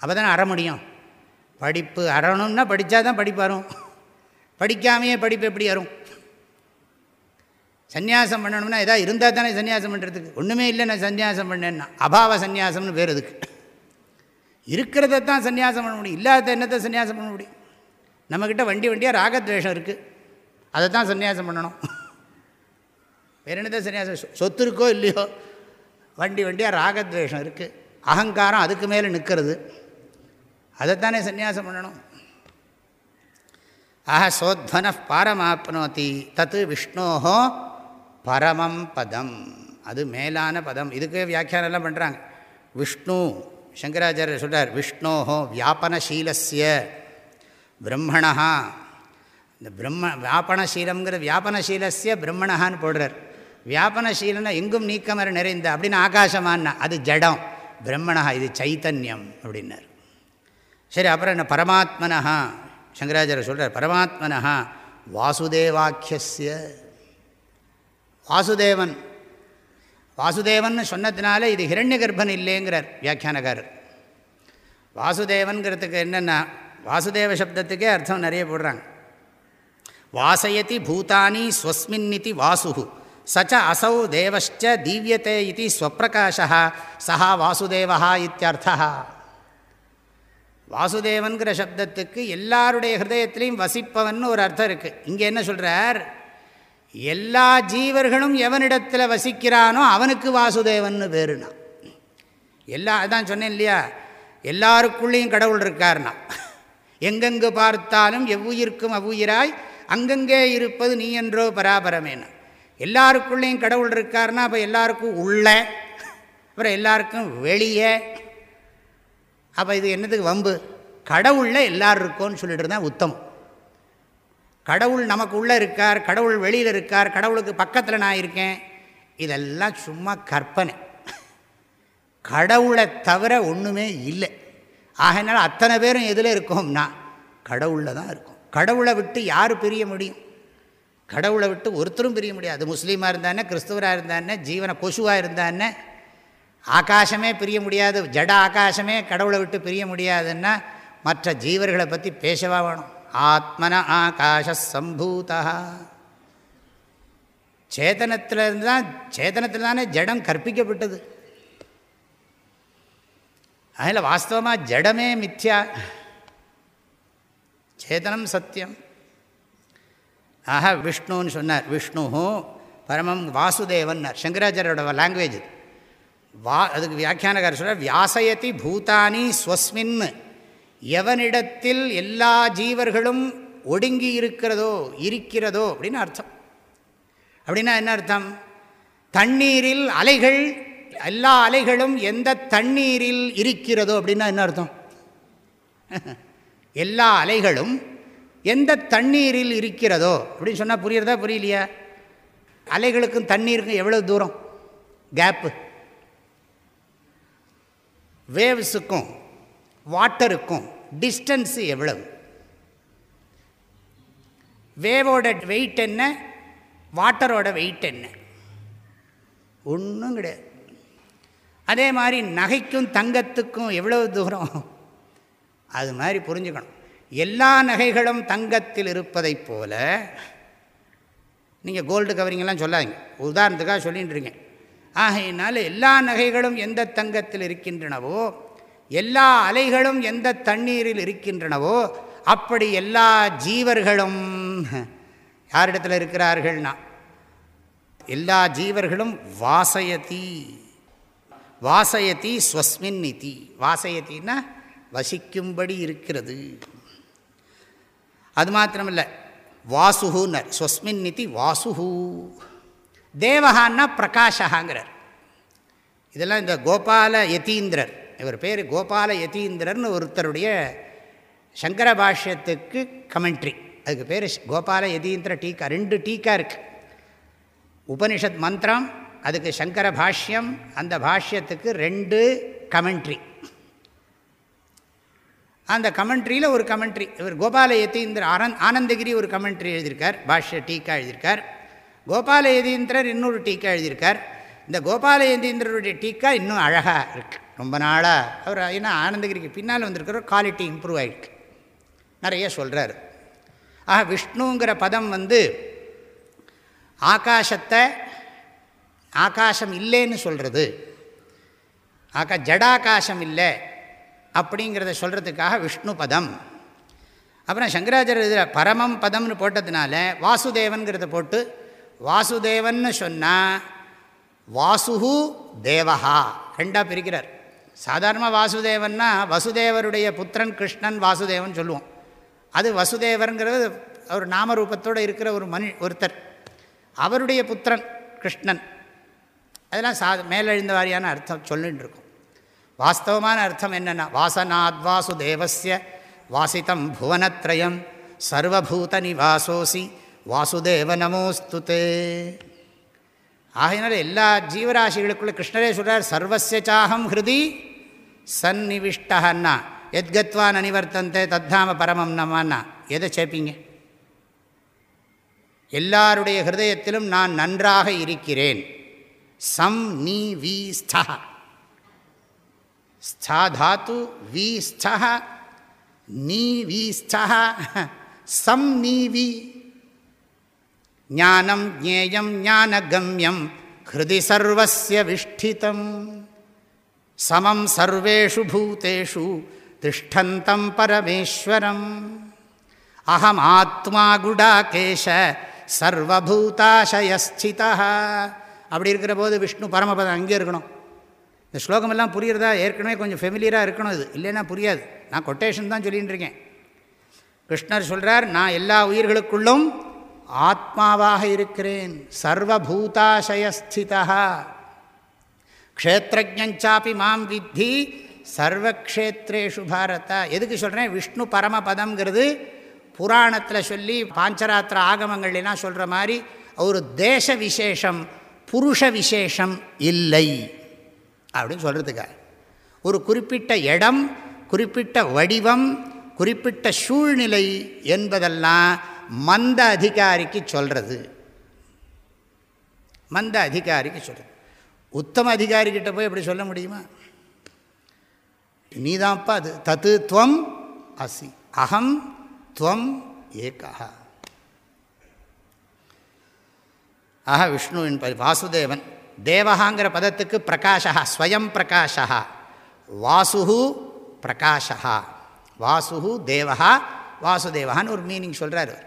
அப்போ. தானே அற முடியும். படிப்பு அறணும்னா படித்தா தான் படிப்பு வரும். படிக்காமையே படிப்பு எப்படி வரும்? சந்யாசம் பண்ணணும்னா எதாவது இருந்தால் தானே சன்னியாசம் பண்ணுறதுக்கு ஒன்றுமே இல்லை நான் சன்னியாசம் பண்ணேன்னா. அபாவ சந்நியாசம்னு பேர் அதுக்கு. இருக்கிறத தான் சன்னியாசம் பண்ண முடியும். இல்லாத என்னத்தை சன்னியாசம் பண்ண முடியும்? நம்மக்கிட்ட வண்டி வண்டியாக ராகத்வேஷம் இருக்குது அதை தான் சன்னியாசம் பண்ணணும். வேறு என்னத்தை சன்னியாசம் சொத்து இருக்கோ இல்லையோ? வண்டி வண்டியாக ராகத்வேஷம் இருக்குது அகங்காரம் அதுக்கு மேலே நிற்கிறது. அதைத்தானே சந்நியாசம் பண்ணணும். அஹ சோத்வன பாரமாப்னோதி தத்து விஷ்ணோஹோ பரமம் பதம். அது மேலான பதம். இதுக்கு வியாக்கியானெல்லாம் பண்ணுறாங்க விஷ்ணு சங்கராச்சாரியர் சொல்கிறார் விஷ்ணோஹோ வியாபனசீலஸ்ய பிரம்மணா இந்த பிரம்ம வியாபனசீலம்ங்கிற வியாபனசீலஸ்ய பிரம்மணஹான்னு போடுறார். வியாபனசீலனை எங்கும் நீக்கமர நிறைந்த அப்படின்னு ஆகாசமானா அது ஜடம். பிரம்மணா இது சைத்தன்யம் அப்படின்னார். சரி அப்புறம் என்ன பரமாத்மனஹா சங்கராச்சாரிய சொல்கிறார் பரமாத்மனஹா வாசுதேவாக்கிய வாசுதேவன். வாசுதேவன் சொன்னதுனால இது ஹிரண்ய கர்ப்பன் இல்லைங்கிறார் வியாக்கியானகாரர் வாசுதேவன்கிறதுக்கு என்னென்னா வாசுதேவ சப்தத்துக்கே அர்த்தம் நிறைய போடுறாங்க. வாசயதி பூதானி ஸ்வஸ்மின்னிதி வாசுகு சச்ச அசௌ தேவச்ச தீவியத்தை இது ஸ்வப்பிரகாஷா சஹா வாசுதேவா இத்தியர்த்தா வாசுதேவன்கிற சப்தத்துக்கு எல்லாருடைய ஹிருதயத்திலையும் வசிப்பவன் ஒரு அர்த்தம் இருக்குது இங்கே என்ன சொல்கிறார் எல்லா ஜீவர்களும் எவனிடத்தில் வசிக்கிறானோ அவனுக்கு வாசுதேவன் பேருனா. எல்லா அதான் சொன்னேன் இல்லையா? எல்லாருக்குள்ளேயும் கடவுள் இருக்கார்னா. எங்கெங்கு பார்த்தாலும் எவ்வுயிர்க்கும் அவ்வுயிராய் அங்கங்கே இருப்பது நீ என்றோ பராபரமேனா. எல்லாருக்குள்ளேயும் கடவுள் இருக்காருன்னா அப்போ எல்லாருக்கும் உள்ள அப்புறம் எல்லாருக்கும் வெளியே. அப்போ இது என்னதுக்கு வம்பு. கடவுளில் எல்லோரும் இருக்கோன்னு சொல்லிட்டு இருந்தால் உத்தமம். கடவுள் நமக்கு உள்ளே இருக்கார் கடவுள் வெளியில் இருக்கார் கடவுளுக்கு பக்கத்தில் நான் இருக்கேன். இதெல்லாம் சும்மா கற்பனை. கடவுளை தவிர ஒன்றுமே இல்லை. ஆகையினால அத்தனை பேரும் எதில் இருக்கோம்னா கடவுளில் தான் இருக்கும். கடவுளை விட்டு யார் பிரிய முடியும்? கடவுளை விட்டு ஒருத்தரும் பிரிய முடியாது. முஸ்லீமாக இருந்தானே கிறிஸ்துவராக இருந்தானே ஜீவன கொசுவாக இருந்தானே ஆகாசமே பிரிய முடியாது ஜட ஆகாசமே கடவுளை விட்டு பிரிய முடியாதுன்னா மற்ற ஜீவர்களை பற்றி பேசவா வேணும். ஆத்மன ஆகாஷ சம்பூதா. சேதனத்திலிருந்து தான் சேதனத்தில் தானே ஜடம் கற்பிக்கப்பட்டது. அதில் வாஸ்தவமாக ஜடமே மித்யா. சேதனம் சத்தியம். ஆஹா விஷ்ணுன்னு சொன்னார். விஷ்ணு பரமம் வாசுதேவன்னார் சங்கராச்சாரியோட லாங்குவேஜ் வா அதுக்கு வியாக்கியானக்காரர் சொல்கிறார் வியாசயதி பூதானி ஸ்வஸ்மின் எவனிடத்தில் எல்லா ஜீவர்களும் ஒடுங்கி இருக்கிறதோ இருக்கிறதோ அப்படின்னு அர்த்தம். அப்படின்னா என்ன அர்த்தம்? தண்ணீரில் அலைகள் எல்லா அலைகளும் எந்த தண்ணீரில் இருக்கிறதோ அப்படின்னா என்ன அர்த்தம்? எல்லா அலைகளும் எந்த தண்ணீரில் இருக்கிறதோ அப்படின்னு சொன்னால் புரியுறதா புரியலையா? அலைகளுக்கும் தண்ணீருக்கும் எவ்வளோ தூரம்? கேப்பு வேவ்ஸுக்கும் வாட்டருக்கும் டிஸ்டன்ஸு எவ்வளவு? வேவோட வெயிட் என்ன? வாட்டரோட வெயிட் என்ன? ஒன்றும் கிடையாது. அதே மாதிரி நகைக்கும் தங்கத்துக்கும் எவ்வளவு தூரம்? அது மாதிரி புரிஞ்சுக்கணும். எல்லா நகைகளும் தங்கத்தில் இருப்பதைப் போல நீங்கள் கோல்டு கவரிங்கெல்லாம் சொல்லாதீங்க. உதாரணத்துக்காக சொல்லிகிட்டு இருக்கேன். ஆகையினால எல்லா நகைகளும் எந்த தங்கத்தில் இருக்கின்றனவோ எல்லா அலைகளும் எந்த தண்ணீரில் இருக்கின்றனவோ அப்படி எல்லா ஜீவர்களும் யாரிடத்தில் இருக்கிறார்கள்னா எல்லா ஜீவர்களும் வாசயதி. வாசயதி ஸ்வஸ்மின் நிதி. வாசயத்தின்னா வசிக்கும்படி இருக்கிறது. அது மாத்திரமில்லை. வாசுகுன்னர் ஸ்வஸ்மின் நிதி வாசுஹூ. தேவகான்னா பிரகாஷகாங்கிறார் இதெல்லாம் இந்த கோபால யதீந்திரர். இவர் பேர் கோபால யதீந்திரர்னு ஒருத்தருடைய சங்கர பாஷ்யத்துக்கு கமெண்ட்ரி அதுக்கு பேர் கோபால யதீந்திர டீக்கா. ரெண்டு டீக்கா இருக்குது உபனிஷத் மந்திரம் அதுக்கு சங்கர பாஷ்யம் அந்த பாஷ்யத்துக்கு ரெண்டு கமெண்ட்ரி அந்த கமெண்ட்ரியில் ஒரு கமெண்ட்ரி. இவர் கோபால ஆனந்த் ஆனந்தகிரி ஒரு கமெண்ட்ரி எழுதியிருக்கார். பாஷ்ய டீக்கா எழுதியிருக்கார். கோபால யதீந்திரர் இன்னொரு டீக்கா எழுதியிருக்கார். இந்த கோபால யதீந்திரருடைய டீக்கா இன்னும் அழகாக இருக்குது ரொம்ப நாளாக அவர் ஏன்னா ஆனந்தகிரிக்கு பின்னால் வந்திருக்கிற குவாலிட்டி இம்ப்ரூவ் ஆகிருக்கு நிறைய சொல்கிறார் ஆக விஷ்ணுங்கிற பதம் வந்து ஆகாசத்தை ஆகாசம் இல்லைன்னு சொல்கிறது ஆகா ஜடாகாசம் இல்லை. அப்படிங்கிறத சொல்கிறதுக்காக விஷ்ணு பதம். அப்புறம் சங்கராச்சாரியர் இதில் பரமம் பதம்னு போட்டதுனால வாசுதேவன்கிறத போட்டு வாசுதேவன்னு சொன்னால் வாசுகு தேவஹா ரெண்டாக பிரிக்கிறார். சாதாரணமாக வாசுதேவன்னா வசுதேவருடைய புத்திரன் கிருஷ்ணன் வாசுதேவன் சொல்லுவோம். அது வசுதேவருங்கிறது அவர் நாமரூபத்தோடு இருக்கிற ஒரு மனி ஒருத்தர். அவருடைய புத்திரன் கிருஷ்ணன். அதெல்லாம் சா மேலெழுந்த வாரியான அர்த்தம் சொல்லிட்டு இருக்கும். வாஸ்தவமான அர்த்தம் என்னென்னா வாசனாத் வாசுதேவசிய வாசித்தம் புவனத்ரயம் சர்வபூத நிவாசோசி வாசுதேவ நமோஸ்துதே ஆகையினால எல்லா ஜீவராசிகளுக்குள்ள கிருஷ்ணரே சொல்கிறார் சர்வசிய சாகம் ஹிருதி சந்நிவிஷ்டன்னா எத்கத்வா நனிவர்த்தந்தே தத்தாம பரமம் நம்மன்னா எதை சேப்பீங்க எல்லாருடைய ஹிருதயத்திலும் நான் நன்றாக இருக்கிறேன். சம் நீ வி ஸ்தா ஸ்தா தாத்து வி ஸ்தா நீ வி ஸ்தா சம் நீ வி. ஞானம் ஜேயம் ஞானகமியம் ஹிருதி சர்வசிய விஷ்டிதம். சமம் சர்வேஷு பூதேஷு திஷ்டந்தம் பரமேஸ்வரம். அகம் ஆத்மா குடாகேஷ சர்வபூதாசயஸ்திதா அப்படி இருக்கிற போது விஷ்ணு பரமபதம் அங்கே இருக்கணும். இந்த ஸ்லோகமெல்லாம் புரியுறதா? ஏற்கனவே கொஞ்சம் ஃபெமிலியராக இருக்கணும் இது. இல்லைன்னா புரியாது. நான் கொட்டேஷன் தான் சொல்லிகிட்டு இருக்கேன். கிருஷ்ணர் சொல்கிறார் நான் எல்லா உயிர்களுக்குள்ளும் ஆத்மாவாக இருக்கிறேன். சர்வபூதாசயஸ்திதா க்ஷேத்திரஜாப்பி மாம் வித்தி சர்வக்ஷேத்ரேஷு பாரதா. எதுக்கு சொல்கிறேன் விஷ்ணு பரமபதம்ங்கிறது புராணத்தில் சொல்லி பாஞ்சராத்திர ஆகமங்கள்லாம் சொல்கிற மாதிரி ஒரு தேச விசேஷம் புருஷ விசேஷம் இல்லை. அப்படின்னு சொல்கிறதுக்காக ஒரு குறிப்பிட்ட இடம் குறிப்பிட்ட வடிவம் குறிப்பிட்ட சூழ்நிலை என்பதெல்லாம் மந்த அதிகாரிக்கு சொல்கிறது மந்த அதிகாரிக்கு சொல்கிறது உத்தம அதிகாரிக்கிட்ட போய் எப்படி சொல்ல முடியுமா? நீதான்ப்பா அது. தத்து துவம் அசி. அகம் துவம் ஏகா ஆஹா விஷ்ணுவின் வாசுதேவன் தேவகாங்கிற பதத்துக்கு பிரகாஷா ஸ்வயம் பிரகாஷா. வாசு பிரகாஷா. வாசு தேவகா வாசுதேவகான்னு ஒரு மீனிங் சொல்கிறார்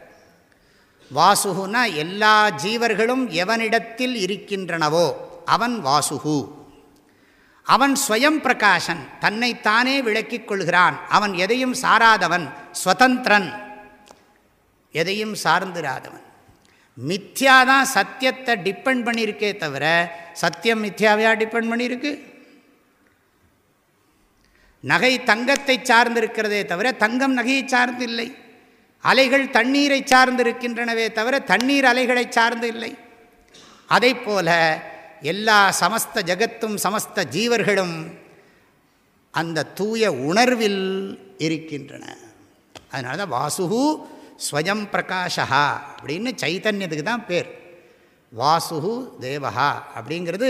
வாசுகுனா எல்லா ஜீவர்களும் எவனிடத்தில் இருக்கின்றனவோ அவன் வாசுகு அவன் ஸ்வயம் பிரகாஷன் தன்னைத்தானே விளக்கிக் கொள்கிறான். அவன் எதையும் சாராதவன் ஸ்வதந்திரன். எதையும் சார்ந்திராதவன். மித்யா தான் சத்தியத்தை டிபெண்ட் பண்ணியிருக்கே தவிர சத்தியம் மித்யாவையாக டிபெண்ட் பண்ணியிருக்கு? நகை தங்கத்தை சார்ந்திருக்கிறதே தவிர தங்கம் நகையை சார்ந்து இல்லை. அலைகள் தண்ணீரை சார்ந்து இருக்கின்றனவே தவிர தண்ணீர் அலைகளை சார்ந்து இல்லை. அதை போல எல்லா சமஸ்த ஜகத்தும் சமஸ்த ஜீவர்களும் அந்த தூய உணர்வில் இருக்கின்றன. அதனால தான் வாசுகு ஸ்வயம் பிரகாஷா அப்படின்னு சைத்தன்யத்துக்கு தான் பேர். வாசு தேவஹா அப்படிங்கிறது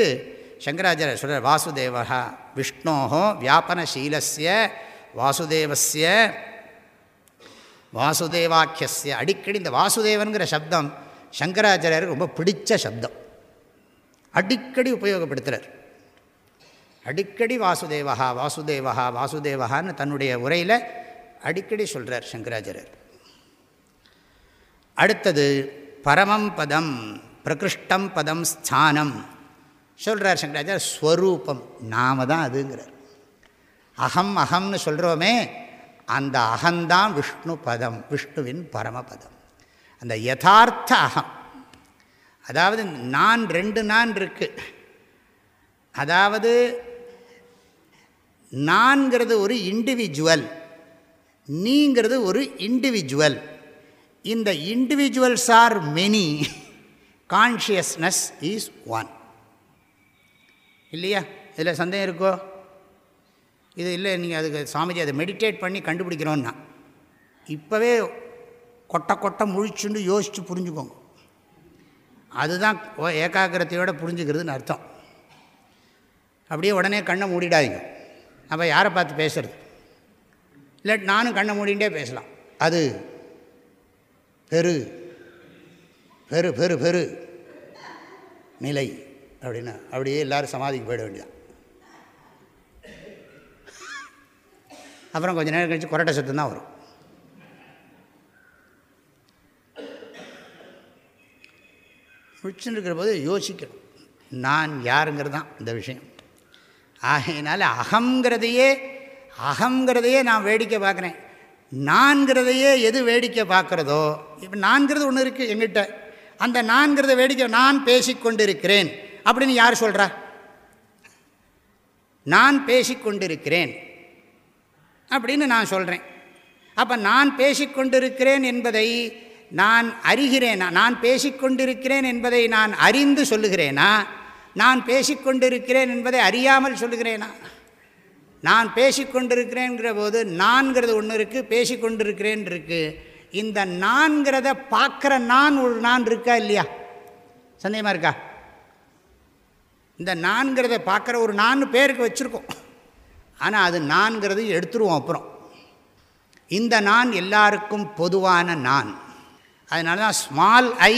சங்கராச்சாரிய சொல்கிறார் வாசுதேவா விஷ்ணோஹோ வியாபனசீலஸ்ய வாசுதேவசிய வாசுதேவாக்கியஸ்ய. அடிக்கடி இந்த வாசுதேவனுங்கிற சப்தம் சங்கராச்சாரியருக்கு ரொம்ப பிடிச்ச சப்தம். அடிக்கடி உபயோகப்படுத்துகிறார் அடிக்கடி வாசுதேவா வாசுதேவா வாசுதேவஹான்னு தன்னுடைய உரையில் அடிக்கடி சொல்கிறார் சங்கராச்சாரியர். அடுத்தது பரமம் பதம் பிரகிருஷ்டம் பதம் ஸ்தானம். சொல்கிறார் சங்கராச்சார் ஸ்வரூபம். நாம தான் அதுங்கிறார். அகம் அகம்னு சொல்கிறோமே அந்த அகந்தான் விஷ்ணு பதம் விஷ்ணுவின் பரமபதம் அந்த யதார்த்த அகம். அதாவது நான் ரெண்டு நான் இருக்கு. அதாவது நான்கிறது ஒரு இண்டிவிஜுவல் நீங்கிறது ஒரு இண்டிவிஜுவல் இந்த individuals are many consciousness is one இல்லையா? இதில் சந்தேகம் இருக்கோ? இது இல்லை நீங்கள் அதுக்கு சாமிஜி அதை மெடிடேட் பண்ணி கண்டுபிடிக்கிறோன்னா இப்போவே கொட்டை கொட்டை முழிச்சுண்டு யோசித்து புரிஞ்சுக்கோங்க. அதுதான் ஏகாகிரத்தையோடு புரிஞ்சுக்கிறதுன்னு அர்த்தம். அப்படியே உடனே கண்ணை மூடிடாதீங்க. அப்போ யாரை பார்த்து பேசுறது? இல்லை நானும் கண்ணை மூடிகிட்டே பேசலாம். அது பெரு. பெரு பெரு பெரு. நிலை அப்படின்னா அப்படியே எல்லோரும் சமாதிக்கு போயிட வேண்டியதான் அப்புறம் கொஞ்சம் நேரம் கழித்து கொரட்டை சத்தம் தான் வரும். முடிச்சுன்னு இருக்கிற போது யோசிக்கணும். நான் யாருங்கிறது தான் இந்த விஷயம். ஆகையினால அகங்கிறதையே அகங்கிறதையே நான் வேடிக்கை பார்க்குறேன். நான்கிறதையே எது வேடிக்கை பார்க்குறதோ இப்போ நான்கிறது ஒன்று இருக்குது எங்கிட்ட. அந்த நான்கிறத வேடிக்கை நான் பேசிக்கொண்டிருக்கிறேன் அப்படின்னு யார் சொல்கிறா நான் பேசிக்கொண்டிருக்கிறேன் அப்படின்னு நான் சொல்கிறேன் அப்போ நான் பேசிக்கொண்டிருக்கிறேன் என்பதை நான் அறிகிறேனா? நான் பேசிக்கொண்டிருக்கிறேன் என்பதை நான் அறிந்து சொல்லுகிறேனா? நான் பேசிக்கொண்டிருக்கிறேன் என்பதை அறியாமல் சொல்லுகிறேனா? நான் பேசிக்கொண்டிருக்கிறேங்கிற போது நான்கிறது ஒன்று இருக்குது பேசிக்கொண்டிருக்கிறேன் இருக்குது இந்த நான்கிறத பார்க்குற நான் ஒரு நான் இருக்கா இல்லையா? சந்தேகமாக இருக்கா? இந்த நான்கிறத பார்க்குற ஒரு நான் பேருக்கு வச்சுருக்கோம். ஆனால் அது நான்கிறது எடுத்துருவோம் அப்புறம். இந்த நான் எல்லாருக்கும் பொதுவான நான். அதனால தான் small I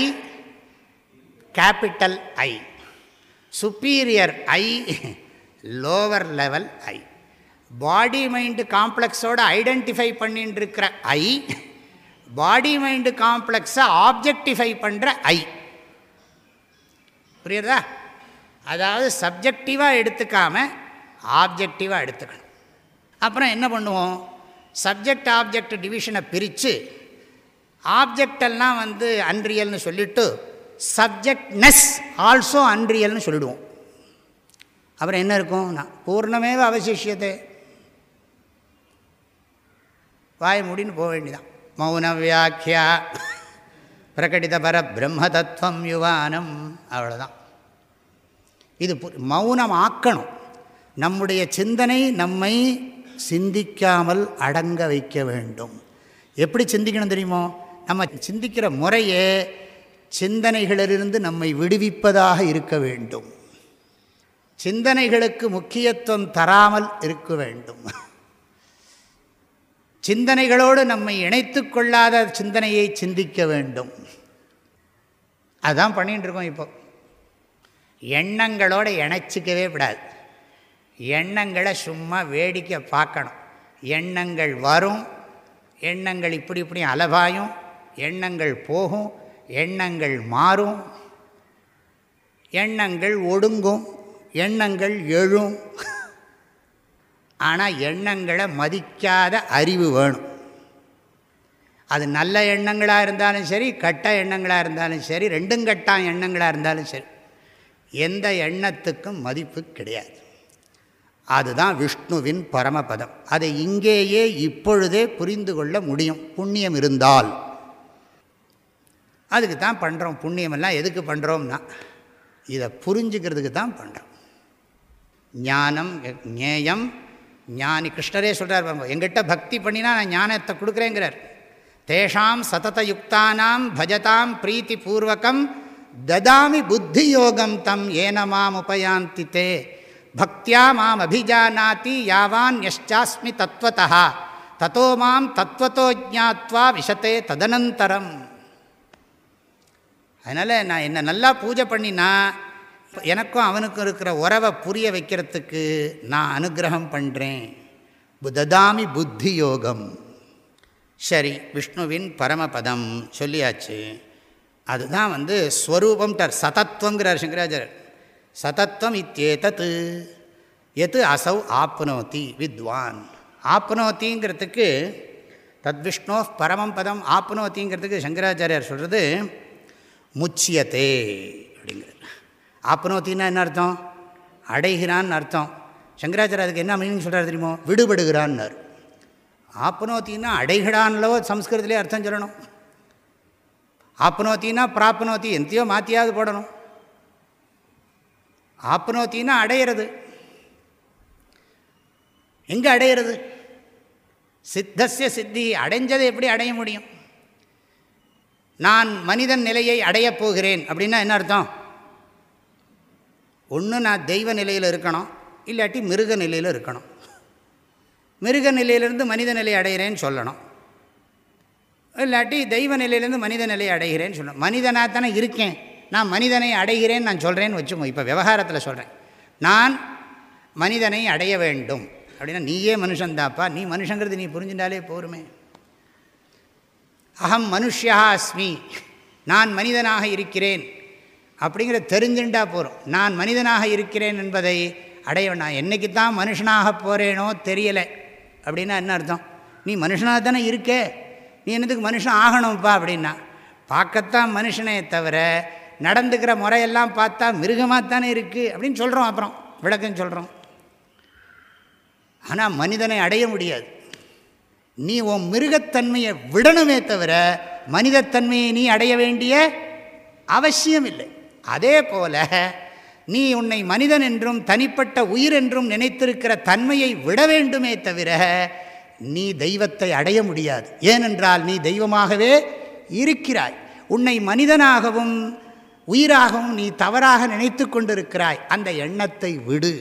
capital I superior I lower level I body mind காம்ப்ளெக்ஸோடு identify பண்ணின்னு இருக்கிற ஐ பாடி மைண்டு காம்ப்ளெக்ஸை ஆப்ஜெக்டிஃபை பண்ணுற ஐ புரியுறதா? அதாவது சப்ஜெக்டிவாக எடுத்துக்காமல் ஆப்ஜெக்டிவாக எடுத்துக்கணும். அப்புறம் என்ன பண்ணுவோம்? சப்ஜெக்ட் ஆப்ஜெக்ட் டிவிஷனை பிரித்து ஆப்ஜெக்டெல்லாம் வந்து அன்ரியல்னு சொல்லிவிட்டு சப்ஜெக்ட்னஸ் ஆல்சோ அன்ரியல்னு சொல்லிடுவோம். அப்புறம் என்ன இருக்கும்? நான் பூர்ணமேவ அவசிஷியத்தை. வாய முடின்னு போக வேண்டியதான் மௌனவியாக்கியா. பிரகடித பர பிரம்ம தத்துவம் யுவானம். அவ்வளோதான் இது மௌனம் ஆக்கணும் நம்முடைய சிந்தனை நம்மை சிந்திக்காமல் அடங்க வைக்க வேண்டும். எப்படி சிந்திக்கணும் தெரியுமோ? நம்ம சிந்திக்கிற முறையே சிந்தனைகளிலிருந்து நம்மை விடுவிப்பதாக இருக்க வேண்டும். சிந்தனைகளுக்கு முக்கியத்துவம் தராமல் இருக்க வேண்டும். சிந்தனைகளோடு நம்மை இணைத்து கொள்ளாத சிந்தனையை சிந்திக்க வேண்டும். அதுதான் பண்ணிகிட்டு இருக்கோம் இப்போ. எண்ணங்களோடு இணைச்சிக்கவே விடாது எண்ணங்களை சும்மா வேடிக்கை பார்க்கணும். எண்ணங்கள் வரும் எண்ணங்கள் இப்படி இப்படி அலபாயும் எண்ணங்கள் போகும் எண்ணங்கள் மாறும். எண்ணங்கள் ஒடுங்கும் எண்ணங்கள் எழும். ஆனால் எண்ணங்களை மதிக்காத அறிவு வேணும். அது நல்ல எண்ணங்களாக இருந்தாலும் சரி கட்ட எண்ணங்களாக இருந்தாலும் சரி ரெண்டும் கட்டான் எண்ணங்களாக இருந்தாலும் சரி எந்த எண்ணத்துக்கும் மதிப்பு கிடையாது. அதுதான் விஷ்ணுவின் பரமபதம். அதை இங்கேயே இப்பொழுதே புரிந்து கொள்ள முடியும். புண்ணியம் இருந்தால். அதுக்கு தான் பண்ணுறோம் புண்ணியமெல்லாம் எதுக்கு பண்ணுறோம்னா இதை புரிஞ்சுக்கிறதுக்கு தான் பண்ணுறோம் ஞானம் ஞேயம் ஞானி கிருஷ்ணரே சொல்கிறார் பாருங்க எங்கிட்ட பக்தி பண்ணினா நான் ஞானத்தை கொடுக்குறேங்கிறார். தேஷாம் சதத யுக்தானாம் பஜதாம் பிரீத்தி பூர்வகம் ததாமி புத்தி யோகம் தம் ஏனமாம் உபயாந்தி தே பக்தியா மாம் அபிஜானாதி யாவான் யஷ்டாஸ்மி தத்வதா தத்தோ மாம் தத்வத்தோ ஜாத்வா விஷத்தே ததனந்தரம். அதனால் நான் என்னை நல்லா பூஜை பண்ணினா எனக்கும் அவனுக்கும் இருக்கிற உறவை புரிய வைக்கிறதுக்கு நான் அனுகிரகம் பண்ணுறேன் ததாமி புத்தி யோகம் சரி விஷ்ணுவின் பரமபதம் சொல்லியாச்சு. அதுதான் வந்து ஸ்வரூபம்ட்டார் சதத்துவங்கிறார் சங்கராச்சாரர் சதத்துவம் இத்தியேதத்து எது அசௌ ஆப்னோத்தி வித்வான். ஆப்னோத்திங்கிறதுக்கு தத் விஷ்ணோ பரமம் பதம் ஆப்னோத்திங்கிறதுக்கு சங்கராச்சாரியார் சொல்கிறது முச்சியத்தே அப்படிங்கிற ஆப்னோத்தின்னா என்ன அர்த்தம்? அடைகிறான்னு அர்த்தம். சங்கராச்சாரிய அதுக்கு என்ன மீனிங் சொல்கிறார் தெரியுமோ? விடுபடுகிறான்னார். ஆப்னோத்தின்னா அடைகிறான்லவோ சம்ஸ்கிருதத்திலே அர்த்தம் சொல்லணும். ஆப்னோத்தின்னா பிராப்னோத்தி எந்தையோ மாற்றியாவது போடணும். ஆப்னோத்தின்னா அடையிறது. எங்கே அடையிறது? சித்தசிய சித்தி அடைஞ்சதை எப்படி அடைய முடியும்? நான் மனிதன் நிலையை அடையப் போகிறேன் அப்படின்னா என்ன அர்த்தம்? ஒன்று நான் தெய்வ நிலையில் இருக்கணும் இல்லாட்டி மிருக நிலையில் இருக்கணும். மிருக நிலையிலேருந்து மனித நிலை அடைகிறேன்னு சொல்லணும். இல்லாட்டி தெய்வ நிலையிலேருந்து மனித நிலை அடைகிறேன்னு சொல்லணும். மனிதனாக தானே இருக்கேன். நான் மனிதனை அடைகிறேன்னு நான் சொல்கிறேன்னு வச்சுக்கோ. இப்போ விவகாரத்தில் சொல்கிறேன் நான் மனிதனை அடைய வேண்டும். அப்படின்னா நீயே மனுஷன்தாப்பா. நீ மனுஷங்கிறது நீ புரிஞ்சுட்டாலே போருமே. அகம் மனுஷியா அஸ்மி. நான் மனிதனாக இருக்கிறேன். அப்படிங்கிற தெரிஞ்சுட்டா போகிறோம் நான் மனிதனாக இருக்கிறேன் என்பதை அடைய நான். என்றைக்கு தான் மனுஷனாக போகிறேனோ தெரியலை. அப்படின்னா என்ன அர்த்தம்? நீ மனுஷனாக தானே இருக்கே. நீ என்னதுக்கு மனுஷன் ஆகணும்ப்பா அப்படின்னா பார்க்கத்தான் மனுஷனே தவிர நடந்துக்கிற முறையெல்லாம் பார்த்தா மிருகமாக தானே இருக்குது அப்படின்னு சொல்கிறோம் அப்புறம். விளக்கம் சொல்கிறோம் ஆனால் மனிதனை அடைய முடியாது. நீ உன் மிருகத்தன்மையை விடணுமே தவிர மனிதத்தன்மையை நீ அடைய வேண்டிய அவசியம் இல்லை. அதே போல நீ உன்னை மனிதன் என்றும் தனிப்பட்ட உயிர் என்றும் நினைத்திருக்கிற தன்மையை விட வேண்டுமே தவிர நீ தெய்வத்தை அடைய முடியாது. ஏனென்றால் நீ தெய்வமாகவே இருக்கிறாய். உன்னை மனிதனாகவும் உயிராகவும் நீ தவறாக நினைத்து கொண்டிருக்கிறாய். அந்த எண்ணத்தை விடு.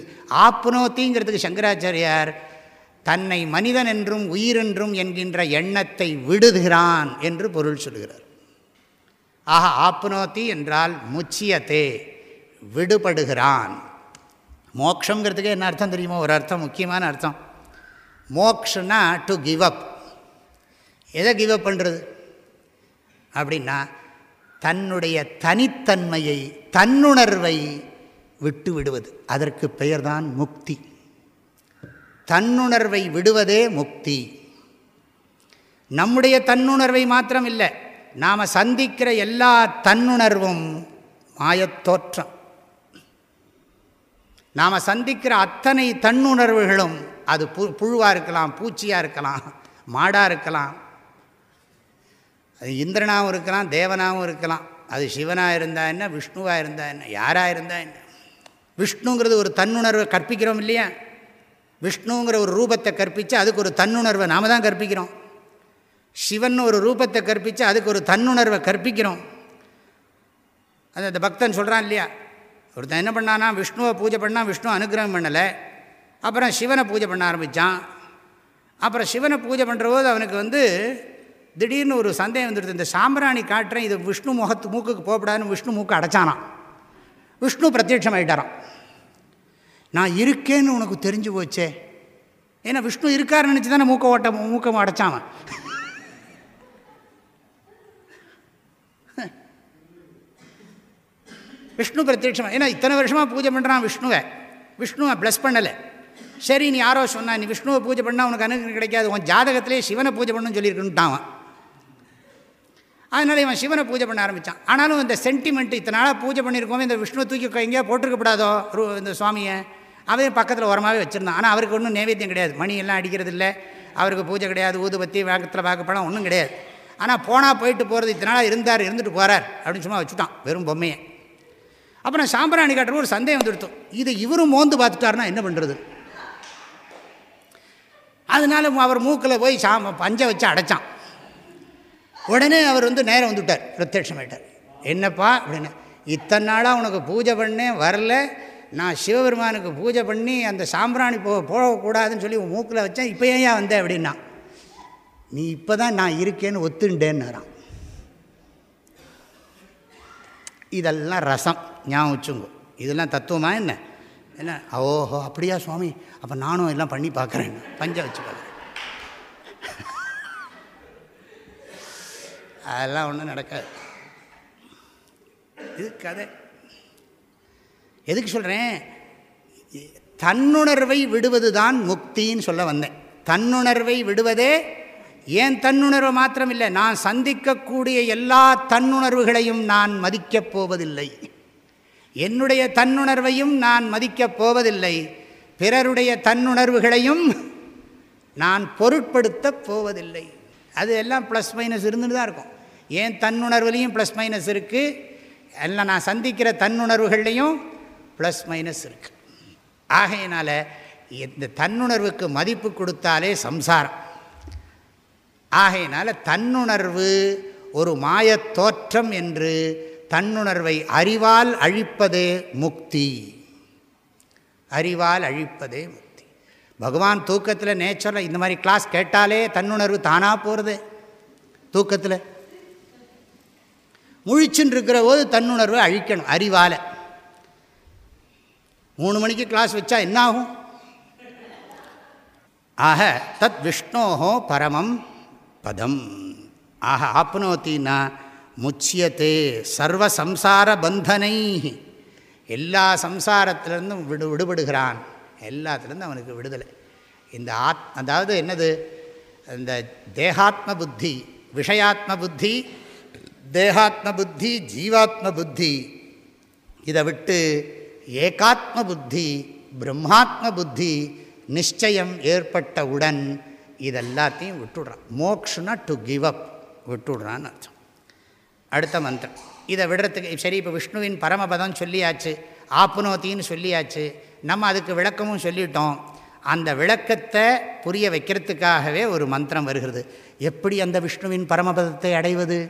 ஆப்னோத்திங்கிறதுக்கு சங்கராச்சாரியார் தன்னை மனிதன் என்றும் உயிரென்றும் என்கின்ற எண்ணத்தை விடுகிறான் என்று பொருள் சொல்கிறார் ஆக ஆப்னோத்தி என்றால் முச்சியத்தே விடுபடுகிறான். மோக்ஷங்கிறதுக்கே என்ன அர்த்தம் தெரியுமோ? ஒரு அர்த்தம் முக்கியமான அர்த்தம். மோக்ஷனா டு கிவ் அப் எதை கிவ் அப் பண்ணுறது அப்படின்னா தன்னுடைய தனித்தன்மையை தன்னுணர்வை விட்டு விடுவது. அதற்கு பெயர்தான் முக்தி. தன்னுணர்வை விடுவதே முக்தி. நம்முடைய தன்னுணர்வை மாத்திரம் இல்லை நாம் சந்திக்கிற எல்லா தன்னுணர்வும் மாயத்தோற்றம் நாம் சந்திக்கிற அத்தனை தன்னுணர்வுகளும் அது பு புழுவாக இருக்கலாம் பூச்சியாக இருக்கலாம் மாடாக இருக்கலாம். அது இந்திரனாகவும் இருக்கலாம் தேவனாகவும் இருக்கலாம். அது சிவனாக இருந்தால் என்ன விஷ்ணுவாக இருந்தால் என்ன யாராக இருந்தால் என்ன? விஷ்ணுங்கிறது ஒரு தன்னுணர்வை கற்பிக்கிறோம் இல்லையா? விஷ்ணுங்கிற ஒரு ரூபத்தை கற்பித்து அதுக்கு ஒரு தன்னுணர்வை நாம் தான் கற்பிக்கிறோம். சிவன் ஒரு ரூபத்தை கற்பித்து அதுக்கு ஒரு தன்னுணர்வை கற்பிக்கிறோம். அது அந்த பக்தன் சொல்கிறான் இல்லையா? ஒருத்தன் என்ன பண்ணானா விஷ்ணுவை பூஜை பண்ணால் விஷ்ணு அனுகிரகம் பண்ணலை. அப்புறம் சிவனை பூஜை பண்ண ஆரம்பித்தான் அப்புறம் சிவனை பூஜை பண்ணுற போது அவனுக்கு வந்து திடீர்னு ஒரு சந்தேகம் வந்துடுது. இந்த சாம்பிராணி காட்டுறேன் இது விஷ்ணு முகத்து மூக்குக்கு போகப்படாதுன்னு விஷ்ணு மூக்கு அடைச்சானான் விஷ்ணு பிரத்யட்சம் ஆகிட்டாரான் நான் இருக்கேன்னு உனக்கு தெரிஞ்சு போச்சே. ஏன்னா விஷ்ணு இருக்காருன்னு நினச்சி தானே மூக்க ஓட்ட மூக்கம் அடைச்சாவன் விஷ்ணு பிரத்யட்சமாக ஏன்னா இத்தனை வருஷமாக பூஜை பண்ணுறான் விஷ்ணுவை. விஷ்ணுவை ப்ளஸ் பண்ணலை. சரி நீ யாரோ சொன்னா நீ விஷ்ணுவை பூஜை பண்ணால் உனக்கு அனுகிரகம் கிடைக்காது. உன் ஜாதகத்திலே சிவனை பூஜை பண்ணணும்னு சொல்லியிருக்குன்ட்டான் அவன். அதனால் இவன் சிவனை பூஜை பண்ண ஆரம்பித்தான் ஆனாலும் இந்த சென்டிமெண்ட் இத்தனை நாளாக பூஜை பண்ணியிருக்கோமே இந்த விஷ்ணுவை தூக்கி எங்கேயா போட்டிருக்கப்படாதோ? இந்த சுவாமியை. அவன் பக்கத்தில் உரமாகவே வச்சுருந்தான். ஆனால் அவருக்கு ஒன்றும் நைவேத்தியம் கிடையாது. மணி எல்லாம் அடிக்கிறது இல்லை. அவருக்கு பூஜை கிடையாது. ஊதுபத்தி வாக்கத்தில் வாக்கப்படம் ஒன்றும் கிடையாது. ஆனால் போனால் போயிட்டு போகிறது இத்தனை நாளாக இருந்தார் இருந்துட்டு போகிறார் அப்படின்னு சும்மா வச்சுட்டான். வெறும் பொம்மையை. அப்புறம் சாம்பிராணி காட்டுற ஒரு சந்தேகம் வந்துடுத்தோம் இதை இவரும் மோந்து பார்த்துட்டாருன்னா என்ன பண்ணுறது அதனால அவர் மூக்கில் போய் சாம பஞ்சை வச்சு அடைச்சான். உடனே அவர் வந்து நேரம் வந்துவிட்டார் பிரத்யட்சமாயிட்டார். என்னப்பா அப்படின்னு. இத்தனை நாளாக உனக்கு பூஜை பண்ணேன் வரல. நான் சிவபெருமானுக்கு பூஜை பண்ணி அந்த சாம்பிராணி போ போகக்கூடாதுன்னு சொல்லி உன் மூக்கில் வச்சேன். இப்போ ஏன் வந்தேன் அப்படின்னா நீ இப்போ தான் நான் இருக்கேன்னு ஒத்துண்டேன்னாரான் இதெல்லாம் ரசம். ஞாபகம் வச்சுங்கோ இதெல்லாம் தத்துவமாக என்ன? என்ன? ஓஹோ அப்படியா சுவாமி? அப்போ நானும் எல்லாம் பண்ணி பார்க்குறேன். பஞ்ச வச்சு பார்க்குறேன். அதெல்லாம் ஒன்றும் நடக்காது. இது கதை. எதுக்கு சொல்கிறேன் தன்னுணர்வை விடுவது தான் முக்தின்னு சொல்ல வந்தேன். தன்னுணர்வை விடுவதே ஏன் தன்னுணர்வு மாத்திரமில்லை? நான் சந்திக்கக்கூடிய எல்லா தன்னுணர்வுகளையும் நான் மதிக்கப் போவதில்லை. என்னுடைய தன்னுணர்வையும் நான் மதிக்கப் போவதில்லை. பிறருடைய தன்னுணர்வுகளையும் நான் பொருட்படுத்தப் போவதில்லை. அது எல்லாம் ப்ளஸ் மைனஸ் இருந்துட்டு தான் இருக்கும். ஏன் தன்னுணர்வுலேயும் ப்ளஸ் மைனஸ் இருக்குது எல்லாம் நான் சந்திக்கிற தன்னுணர்வுகள்லேயும் ப்ளஸ் மைனஸ் இருக்குது ஆகையினால் இந்த தன்னுணர்வுக்கு மதிப்பு கொடுத்தாலே சம்சாரம். ஆகையினால் தன்னுணர்வு ஒரு மாயத் தோற்றம் என்று தன்னுணர்வை அறிவால் அழிப்பதே முக்தி. அறிவால் அழிப்பதே முக்தி. பகவான் தூக்கத்தில் நேச்சுரலாக இந்த மாதிரி கிளாஸ் கேட்டாலே தன்னுணர்வு தானாக போகிறது தூக்கத்தில். முழிச்சுன்னு இருக்கிற போது தன்னுணர்வை அழிக்கணும் அறிவால். மூணு மணிக்கு கிளாஸ் வச்சா என்ன ஆகும் ஆக தத் விஷ்ணோஹோ பரமம் பதம். ஆக ஆப்னோத்தின்னா முச்சியத்தே சர்வ சம்சார பந்தனை. எல்லா சம்சாரத்திலேருந்தும் விடு விடுபடுகிறான். எல்லாத்துலேருந்து அவனுக்கு விடுதலை. இந்த ஆத் அதாவது என்னது? இந்த தேகாத்ம புத்தி விஷயாத்ம புத்தி தேகாத்ம புத்தி ஜீவாத்ம புத்தி இதை விட்டு ஏகாத்ம புத்தி பிரம்மாத்ம புத்தி நிச்சயம் ஏற்பட்டவுடன் இதெல்லாத்தையும் விட்டுடுறான். மோக்ஷுனா டு கிவ் அப் விட்டுடுறான்னு அர்த்தம். அடுத்த மந்திரம். இதை விடுறதுக்கு சரி இப்போ விஷ்ணுவின் பரமபதம் சொல்லியாச்சு ஆப்னோத்தின்னு சொல்லியாச்சு நம்ம அதுக்கு விளக்கமும் சொல்லிட்டோம். அந்த விளக்கத்தை புரிய வைக்கிறதுக்காகவே ஒரு மந்திரம் வருகிறது. எப்படி அந்த விஷ்ணுவின் பரமபதத்தை அடைவது?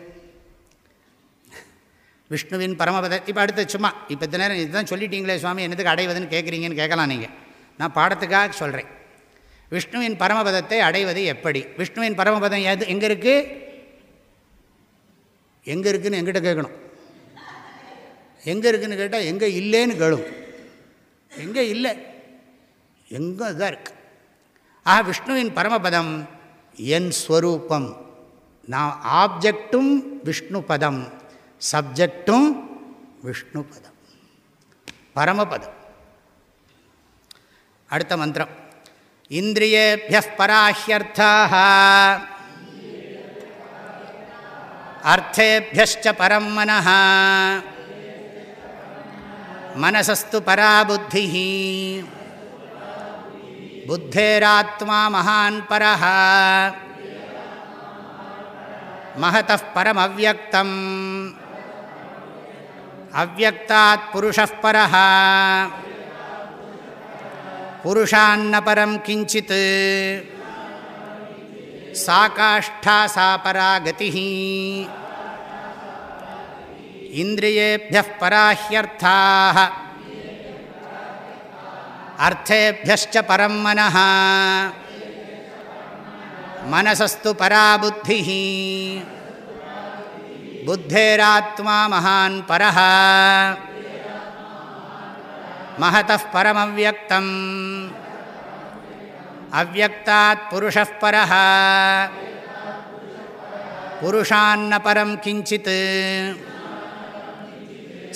விஷ்ணுவின் பரமபத இப்போ அடுத்த சும்மா இப்போ இந்த நேரம் இதுதான் சொல்லிட்டீங்களே சுவாமி என்னதுக்கு அடைவதுன்னு கேட்குறீங்கன்னு கேட்கலாம் நீங்கள் நான் பாடத்துக்காக சொல்கிறேன் விஷ்ணுவின் பரமபதத்தை அடைவது எப்படி? விஷ்ணுவின் பரமபதம் எது? எங்கே இருக்குது எங்கே இருக்குதுன்னு எங்கிட்ட கேட்கணும். எங்கே இருக்குதுன்னு கேட்டால் எங்கே இல்லைன்னு கேளும். எங்கே இல்லை? எங்கே இதாக இருக்கு? ஆக விஷ்ணுவின் பரமபதம் என் ஸ்வரூபம். நான் ஆப்ஜெக்டும் விஷ்ணு பதம் சப்ஜெக்டும் விஷ்ணு பதம் பரமபதம். அடுத்த மந்திரம். இந்திரியேபிய பராஹ்யர்த்தாக அர்த்தேபியச்ச பரம் மன மனசஸ்து பரா புத்தி புத்தேராத்மா மகான் பரஹ. மகத பரமவியம் அவ்வக்தாத் புருஷ பரஹ. புருஷான்ன பரம் கிஞ்சித் சா காஷ்டா சா பராகதி இந்திரியேபிய பராஹ்யர்த்தா அர்த்தேபியச்ச பரம் மன மனசஸ்து பராபுத்தி புத்தேராத்மா மகான் பரஹ மகத பரமவியம் அவ்வக்தாத் புருஷப் பர புருஷான்ன பரம் கிஞ்சித்.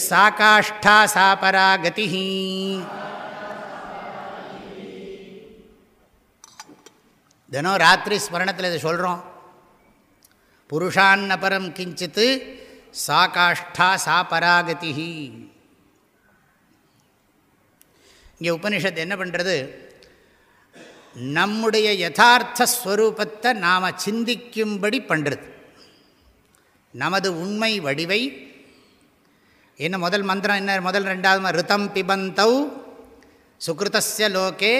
சா காஷ்டா சா பரா கதி தினம் ராத்திரி ஸ்மரணத்தில் இது சொல்கிறோம் புருஷான்ன கிஞ்சித் சா காஷ்டா இங்கே உபனிஷத் என்ன பண்ணுறது நம்முடைய யதார்த்த ஸ்வரூபத்தை நாம் சிந்திக்கும்படி பண்ணுறது நமது உண்மை வடிவை. என்ன முதல் மந்திரம் என்ன? முதல் ரெண்டாவது ரிதம் பிபந்தௌ சுகிருத்தஸ்ய லோகே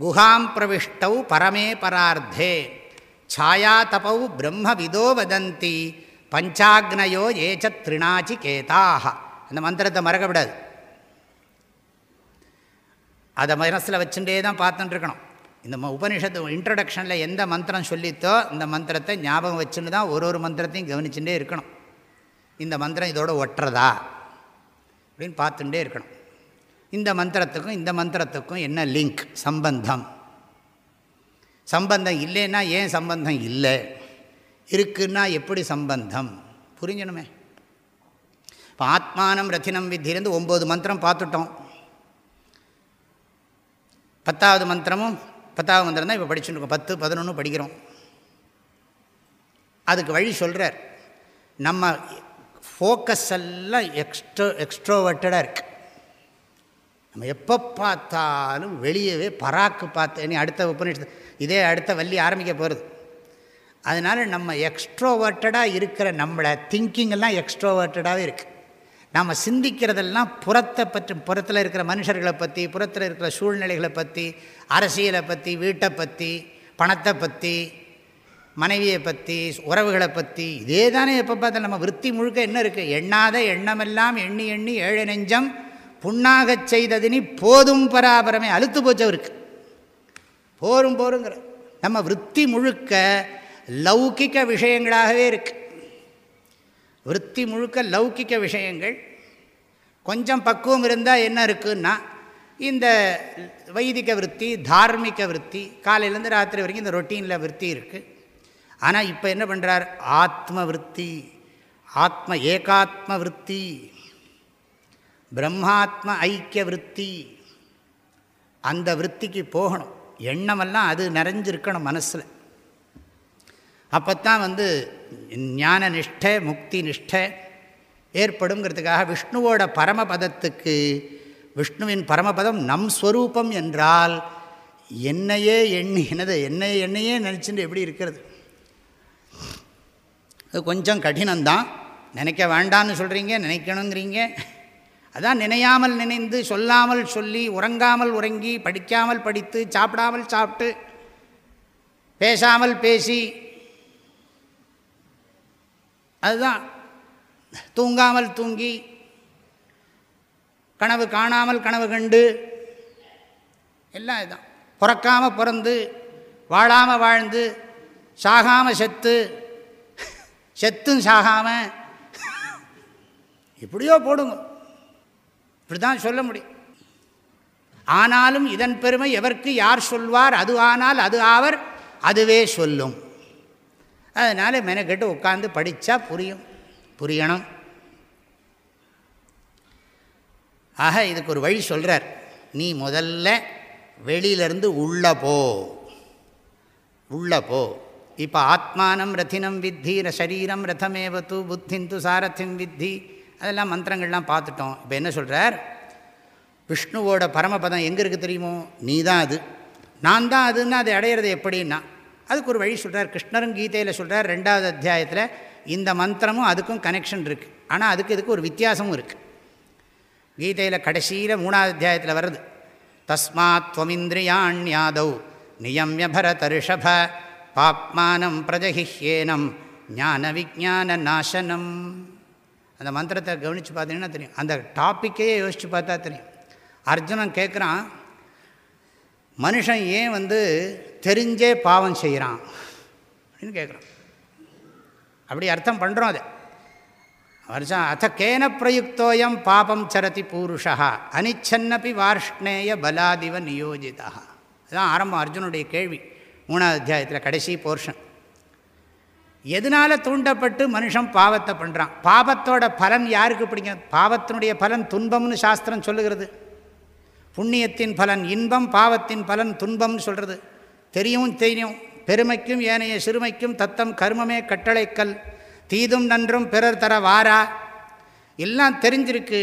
குஹாம் பிரவிஷ்டௌ பரமே பரார்த்தே சாயா தபௌ பிரம்ம விதோ வதந்தி பஞ்சாக்னயோ ஏச்ச திருணாச்சி கேதாக அந்த மந்திரத்தை மறக்கப்படாது அதை மனசில் வச்சுட்டே தான் பார்த்துட்டுருக்கணும் இந்த உபனிஷத்து இன்ட்ரடக்ஷனில் எந்த மந்திரம் சொல்லித்தோ இந்த மந்திரத்தை ஞாபகம் வச்சுன்னு தான் ஒரு ஒரு மந்திரத்தையும் கவனிச்சுட்டே இருக்கணும். இந்த மந்திரம் இதோட ஒட்டுறதா அப்படின்னு பார்த்துட்டே இருக்கணும். இந்த மந்திரத்துக்கும் இந்த மந்திரத்துக்கும் என்ன லிங்க் சம்பந்தம். சம்பந்தம் இல்லைன்னா ஏன் சம்பந்தம் இல்லை? இருக்குன்னா எப்படி சம்பந்தம்? புரிஞ்சணுமே இப்போ ஆத்மானம் ரத்தினம் வித்தியிலேருந்து ஒம்பது மந்திரம் பார்த்துட்டோம் பத்தாவது மந்திரமும் பத்தாவது மந்திரம் தான் இப்போ படிச்சுருக்கோம் பத்து பதினொன்று படிக்கிறோம். அதுக்கு வழி சொல்கிறார் நம்ம ஃபோக்கஸ் எல்லாம் எக்ஸ்ட்ரோ எக்ஸ்ட்ரோவர்ட்டடாக இருக்குது நம்ம எப்போ பார்த்தாலும் வெளியவே பராக்கு பார்த்து நீ அடுத்த உபநிஷத்து இதே அடுத்த வள்ளி ஆரம்பிக்க போகிறது அதனால் நம்ம எக்ஸ்ட்ரோவர்ட்டடாக இருக்கிற நம்மளை திங்கிங் எல்லாம் எக்ஸ்ட்ரோவர்ட்டடாகவே இருக்குது நாம் சிந்திக்கிறதெல்லாம் புறத்தை பற்றி புறத்தில் இருக்கிற மனுஷர்களை பற்றி புறத்தில் இருக்கிற சூழ்நிலைகளை பற்றி அரசியலை பற்றி வீட்டை பற்றி பணத்தை பற்றி மனைவியை பற்றி உறவுகளை பற்றி இதே தானே எப்போ பார்த்தா நம்ம விற்பி முழுக்க என்ன இருக்குது எண்ணாத எண்ணமெல்லாம் எண்ணி எண்ணி ஏழை நெஞ்சம் புண்ணாகச் செய்ததினி போதும் பராபரமே. அழுத்து போச்சவருக்கு போரும் போருங்கிற. நம்ம விற்பி முழுக்க லௌகிக்க விஷயங்களாகவே இருக்குது விற்பி முழுக்க லௌகிக்க விஷயங்கள். கொஞ்சம் பக்குவம் இருந்தால் என்ன இருக்குன்னா இந்த வைதிக விற்பி தார்மிக விற்பி காலையிலேருந்து ராத்திரி வரைக்கும் இந்த ரொட்டீனில் விற்பி இருக்குது ஆனால் இப்போ என்ன பண்ணுறார் ஆத்ம விற்பி ஆத்ம ஏகாத்ம விற்பி பிரம்மாத்ம ஐக்கிய விற்பி அந்த விற்பிக்கு போகணும். எண்ணமெல்லாம் அது நிறைஞ்சிருக்கணும் மனசில். அப்போ தான் வந்து ஞான நிஷ்டை முக்தி நிஷ்டை ஏற்படுங்கிறதுக்காக விஷ்ணுவோட பரமபதத்துக்கு விஷ்ணுவின் பரமபதம் நம் ஸ்வரூபம் என்றால் என்னையே எண்ணி என்னது என்னையே என்னையே நினச்சிட்டு எப்படி இருக்கிறது? அது கொஞ்சம் கடினம்தான். நினைக்க வேண்டான்னு சொல்கிறீங்க நினைக்கணுங்கிறீங்க. அதான் நினையாமல் நினைந்து சொல்லாமல் சொல்லி உறங்காமல் உறங்கி படிக்காமல் படித்து சாப்பிடாமல் சாப்பிட்டு பேசாமல் பேசி அதுதான். தூங்காமல் தூங்கி கனவு காணாமல் கனவு கண்டு எல்லாம் இதுதான். பிறக்காமல் பிறந்து வாழாமல் வாழ்ந்து சாகாமல் செத்து செத்தும் சாகாமல் இப்படியோ போடுங்க. இப்படி தான் சொல்ல முடியும். ஆனாலும் இதன் பெருமை எவருக்கு யார் சொல்வார்? அது ஆனால் அது ஆவர் அதுவே சொல்லும். அதனால் மெனக்கெட்டு உட்காந்து படித்தா புரியும். புரியணும். ஆக இதுக்கு ஒரு வழி சொல்கிறார் நீ முதல்ல வெளியிலேருந்து உள்ள போ. உள்ள போ. இப்போ ஆத்மானம் ரத்தினம் வித்தி சரீரம் ரதமேவத்து புத்திந்து சாரத்தின் வித்தி. அதெல்லாம் மந்திரங்கள்லாம் பார்த்துட்டோம். இப்போ என்ன சொல்கிறார் விஷ்ணுவோட பரமபதம் எங்கே இருக்குது தெரியுமோ? நீ தான் அது. நான் தான் அதுன்னு அதை அடையிறது எப்படின்னா அதுக்கு ஒரு வழி சொல்கிறார் கிருஷ்ணரும் கீதையில் சொல்கிறார் ரெண்டாவது அத்தியாயத்தில் இந்த மந்திரமும் அதுக்கும் கனெக்ஷன் இருக்குது ஆனால் அதுக்கு இதுக்கு ஒரு வித்தியாசமும் இருக்குது கீதையில் கடைசியில் மூணாவது அத்தியாயத்தில் வருது தஸ்மாத் துவமிந்திரியாண்யாதவ் நியமிய பரதரிஷப பாப்மானம் பிரஜகிஹேனம் ஞான விஜான நாசனம். அந்த மந்திரத்தை கவனித்து பார்த்தீங்கன்னா தெரியும். அந்த டாப்பிக்கையே யோசித்து பார்த்தா தெரியும். அர்ஜுனன் கேட்குறான் மனுஷன் ஏன் வந்து தெரிஞ்சே பாவம் செய்கிறான் அப்படின்னு கேட்குறோம் அப்படி அர்த்தம் பண்ணுறோம் அதை. வருஷம் அத்த கேன பிரயுக்தோயம் பாபம் சரதி பூருஷா அனிச்சன்னப்பி வார்ஷ்ணேய பலாதிவ நியோஜிதா. அதுதான் ஆரம்பம் அர்ஜுனுடைய கேள்வி மூணாவது அத்தியாயத்தில் கடைசி போர்ஷன் எதனால் தூண்டப்பட்டு மனுஷன் பாவத்தை பண்ணுறான் பாவத்தோட பலன் யாருக்கு பிடிக்கும்? பாவத்தினுடைய பலன் துன்பம்னு சாஸ்திரம் சொல்லுகிறது. புண்ணியத்தின் பலன் இன்பம் பாவத்தின் பலன் துன்பம்னு சொல்கிறது தெரியும் தெரியும். பெருமைக்கும் ஏனைய சிறுமைக்கும் தத்தம் கர்மமே கட்டளைக்கல். தீதும் நன்றும் பிறர் தர வாரா. எல்லாம் தெரிஞ்சிருக்கு.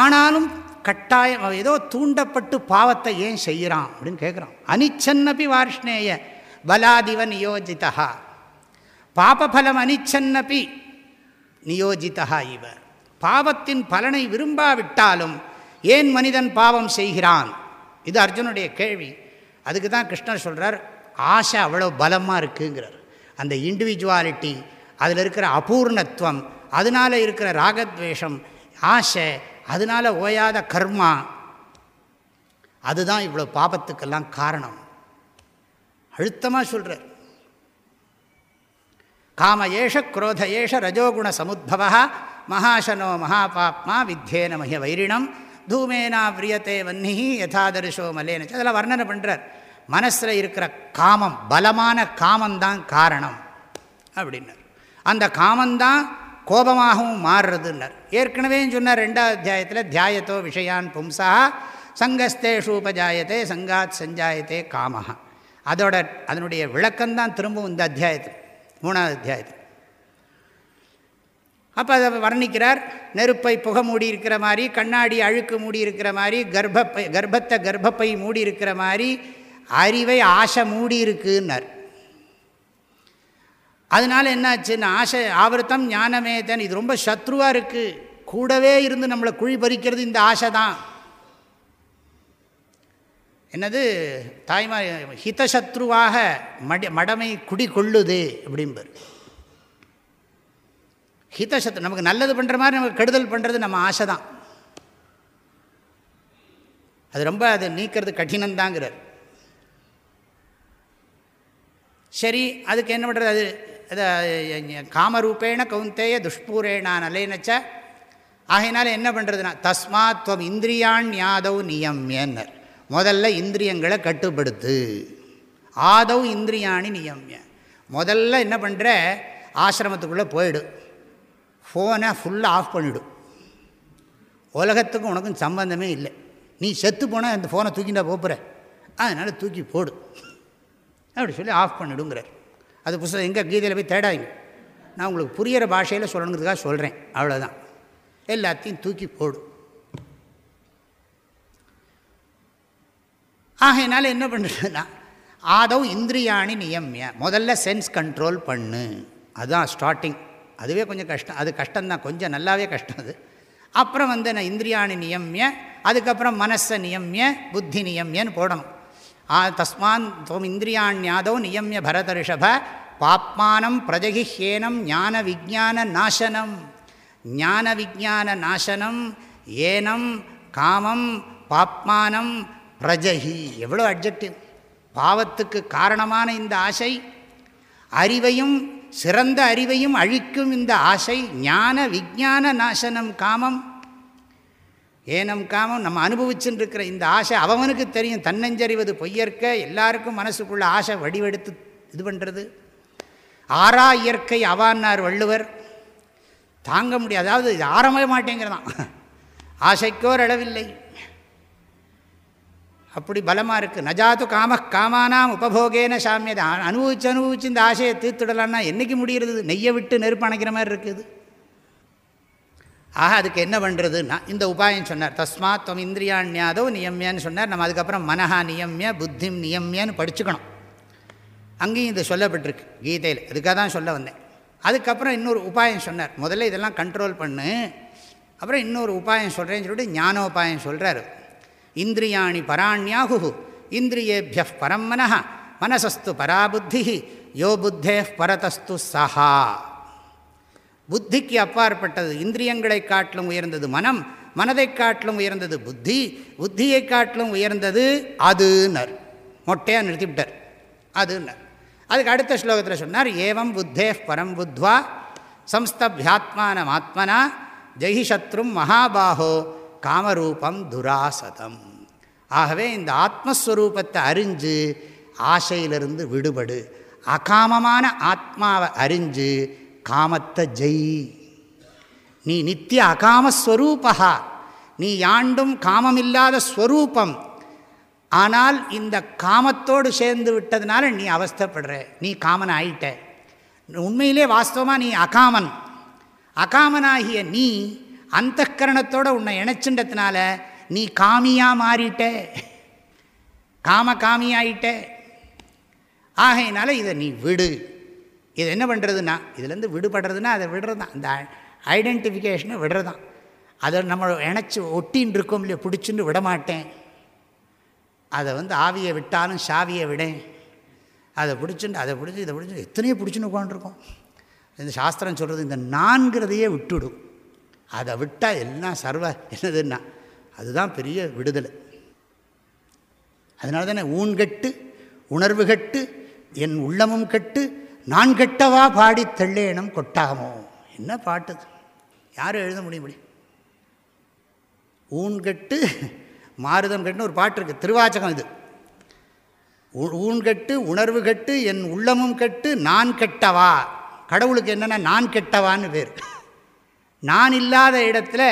ஆனாலும் கட்டாயம் ஏதோ தூண்டப்பட்டு பாவத்தை ஏன் செய்கிறான் அப்படின்னு கேட்குறான் அனிச்சன்னபி வார்ஷ்ணேய பலாதிவ நியோஜிதா பாபபலம் அனிச்சன்னபி நியோஜிதா இவ பாவத்தின் பலனை விரும்பாவிட்டாலும் ஏன் மனிதன் பாவம் செய்கிறான்? இது அர்ஜுனுடைய கேள்வி. அதுக்கு தான் கிருஷ்ணர் சொல்கிறார் ஆசை அவ்வளோ பலமாக இருக்குங்கிறார். அந்த இண்டிவிஜுவாலிட்டி அதில் இருக்கிற அபூர்ணத்துவம் அதனால் இருக்கிற ராகத்வேஷம் ஆசை அதனால் ஓயாத கர்மா அதுதான் இவ்வளோ பாபத்துக்கெல்லாம் காரணம். அழுத்தமாக சொல்கிறார் காம ஏஷ குரோத ஏஷ ரஜோகுண சமுத்பவா மகாசனோ மகாபாப்மா வித்யேன மஹ வைரிணம் தூமேனா பிரியத்தே வன்னிஹி யதாதரிசோ மலேனச்சு அதெல்லாம் வர்ணனை பண்ணுறார் மனசில் இருக்கிற காமம் பலமான காமந்தான் காரணம் அப்படின்னார். அந்த காமந்தான் கோபமாகவும் மாறுறதுன்னார். ஏற்கனவே சொன்னார் ரெண்டாவது அத்தியாயத்தில் தியாயத்தோ விஷயான் பும்சா சங்கஸ்தேஷு உபஜாயத்தே சங்காத் சஞ்சாயத்தே காமஹா. அதோட அதனுடைய விளக்கம்தான் திரும்பவும் இந்த அத்தியாயத்தில் மூணாவது அத்தியாயத்தில். அப்போ அதை வர்ணிக்கிறார் நெருப்பை புகை மூடி இருக்கிற மாதிரி கண்ணாடி அழுக்கு மூடி இருக்கிற மாதிரி கர்ப்பப்பை கர்ப்பத்தை கர்ப்பப்பை மூடி இருக்கிற மாதிரி அறிவை ஆசை மூடி இருக்குன்னார் அதனால் என்னாச்சுன்னா ஆசை ஆவர்த்தம் ஞானமேதன் இது ரொம்ப சத்ருவாக இருக்குது கூடவே இருந்து நம்மளை குழி பறிக்கிறது இந்த ஆசை தான். என்னது? தாய்மா ஹிதசத்ருவாக மட மடமை குடி கொள்ளுது அப்படிம்பார். ஹிதசத்ரு நமக்கு நல்லது பண்ணுற மாதிரி நமக்கு கெடுதல் பண்ணுறது நம்ம ஆசை தான். அது ரொம்ப அதை நீக்கிறது கடினந்தாங்கிறார் சரி அதுக்கு என்ன பண்ணுறது அது காமரூபேண கவுந்தேய துஷ்பூரேணா நலேனச்ச. ஆகையினால என்ன பண்ணுறதுனா தஸ்மாத் துவம் இந்திரியான் யாதவ் நியம்யன்னர். முதல்ல இந்திரியங்களை கட்டுப்படுத்து. ஆதவ் இந்திரியாணி நியம்ய. முதல்ல என்ன பண்ணுற ஆசிரமத்துக்குள்ளே போயிடு. ஃபோனை ஃபுல்லாக ஆஃப் பண்ணிவிடும் உலகத்துக்கும் உனக்கும் சம்பந்தமே இல்லை. நீ செத்து போனால் அந்த ஃபோனை தூக்கிட்டா போப்புற அதனால் தூக்கி போடு. அப்படி சொல்லி ஆஃப் பண்ணிடுங்கிறார். அது புஸ்தகம் எங்கே கீதையில் போய் தேடாதீங்க. நான் உங்களுக்கு புரியிற பாஷையில் சொல்லணுங்கிறதுக்காக சொல்கிறேன் அவ்வளோதான் எல்லாத்தையும் தூக்கி போடு. ஆகையினால என்ன பண்ணுறதுன்னா ஆதவ் இந்திரியாணி நியமிய. முதல்ல சென்ஸ் கண்ட்ரோல் பண்ணு. அதுதான் ஸ்டார்டிங் அதுவே கொஞ்சம் கஷ்டம். அது கஷ்டம்தான். கொஞ்சம் நல்லாவே கஷ்டம் அது. அப்புறம் வந்து நான் இந்திரியாணி நியமிய. அதுக்கப்புறம் மனசை நியமிய புத்தி நியமியன்னு போடணும். ஆ தஸ்மான் தோம் நியமிய பரத ரிஷப பாப்மானம் பிரஜகிஹேனம் ஞான விஜான நாசனம். ஞான விஜான நாசனம் ஏனம் காமம் பாப்மானம் பிரஜகி. எவ்வளோ அப்ஜெக்டிவ் பாவத்துக்கு காரணமான இந்த ஆசை அறிவையும் சிறந்த அறிவையும் அழிக்கும் இந்த ஆசை ஞான விஜான நாசனம் காமம். ஏனம் காமம் நம்ம அனுபவிச்சுட்டு இருக்கிற இந்த ஆசை அவனுக்கு தெரியும். தன்னஞ்சறிவது பொய்யற்க எல்லாருக்கும் மனசுக்குள்ள ஆசை வடிவெடுத்து இது பண்ணுறது ஆறா இயற்கை அவான்னார் வள்ளுவர். தாங்க முடியாது அதாவது இது ஆரம்பவே மாட்டேங்கிறதான். ஆசைக்கோர் அளவில்லை. அப்படி பலமாக இருக்குது நஜாத்து காம காமானாம் உபபோகேன சாமியதை. அனுபவிச்சு அனுபவிச்சு இந்த ஆசையை தீர்த்துடலான்னா என்றைக்கு முடிகிறது நெய்யை விட்டு நெருப்பு அணைக்கிற மாதிரி இருக்குது ஆக அதுக்கு என்ன பண்ணுறதுன்னா இந்த உபாயம் சொன்னார். தஸ்மாத் துவம் இந்திரியாண்யாதோ நியமியான்னு சொன்னார். நம்ம அதுக்கப்புறம் மனஹா நியமிய புத்திம் நியமியான்னு படிச்சுக்கணும். அங்கேயும் இது சொல்லப்பட்டிருக்கு கீதையில். அதுக்காக தான் சொல்ல வந்தேன். அதுக்கப்புறம் இன்னொரு உபாயம் சொன்னார். முதல்ல இதெல்லாம் கண்ட்ரோல் பண்ணு. அப்புறம் இன்னொரு உபாயம் சொல்கிறேன்னு சொல்லிட்டு ஞானோபாயம் சொல்கிறாரு இந்திரியாணி பராணியாகு இந்திரியேபிய பரம் மனஹா மனசஸ்து பராபுத்தி யோ புத்தே பரதஸ்து சஹா. புத்திக்கு அப்பாற்பட்டது. இந்திரியங்களை காட்டிலும் உயர்ந்தது மனம் மனதை காட்டிலும் உயர்ந்தது புத்தி புத்தியை காட்டிலும் உயர்ந்தது அதுன்னர். மொட்டையாக நிறுத்திவிட்டார். நர் அதுக்கு அடுத்த ஸ்லோகத்தில் சொன்னார் ஏவம் புத்தே பரம் புத்வா சம்ஸ்தபியாத்மானம் ஆத்மனா ஜெய்ஷத்ரும் மகாபாகோ காமரூபம் துராசதம். ஆகவே இந்த ஆத்மஸ்வரூபத்தை அறிஞ்சு ஆசையிலிருந்து விடுபடு அகாமமான ஆத்மாவை அறிஞ்சு காமத்தை ஜெய். நீ நித்திய அகாமஸ்வரூபா நீ யாண்டும் காமமில்லாத ஸ்வரூபம். ஆனால் இந்த காமத்தோடு சேர்ந்து விட்டதுனால நீ அவஸ்தப்படுற. நீ காமன் ஆயிட்ட உண்மையிலே வாஸ்தவமாக நீ அகாமன். அகாமனாகிய நீ அந்த கரணத்தோடு உன்னை இணைச்சுன்றதுனால நீ காமியாக மாறிட்ட. காம காமியாயிட்ட ஆகையினால இதை நீ விடு. இது என்ன பண்ணுறதுன்னா இதுலேருந்து விடுபடுறதுன்னா அதை விடுறது தான் இந்த ஐடென்டிஃபிகேஷனை விடுறது தான் அதை நம்ம இணைச்சி ஒட்டின்னு இருக்கோம் இல்லையோ பிடிச்சின்னு விடமாட்டேன் அதை வந்து ஆவியை விட்டாலும் சாவியை விடேன். அதை பிடிச்சுட்டு அதை பிடிச்சி இதை பிடிச்சி எத்தனையோ பிடிச்சின்னு உட்காந்துருக்கோம் இந்த சாஸ்திரம் சொல்கிறது இந்த நான்கிறதையே விட்டுடும். அதை விட்டால் எல்லாம் சர்வ என்னதுன்னா அதுதான் பெரிய விடுதலை. அதனால தானே ஊன்கட்டு உணர்வு கட்டு என் உள்ளமும் கட்டு நான் கெட்டவா பாடி தெள்ளேனம் கொட்டாமோ? என்ன பாட்டு யாரும் எழுத முடியும் முடியும் ஊன்கட்டு மாறுதம் கட்டுன்னு ஒரு பாட்டு இருக்குது திருவாச்சகம் இது. ஊன்கட்டு உணர்வு கட்டு என் உள்ளமும் கட்டு நான் கெட்டவா? கடவுளுக்கு என்னென்னா நான் கெட்டவான்னு பேர். நான் இல்லாத இடத்துல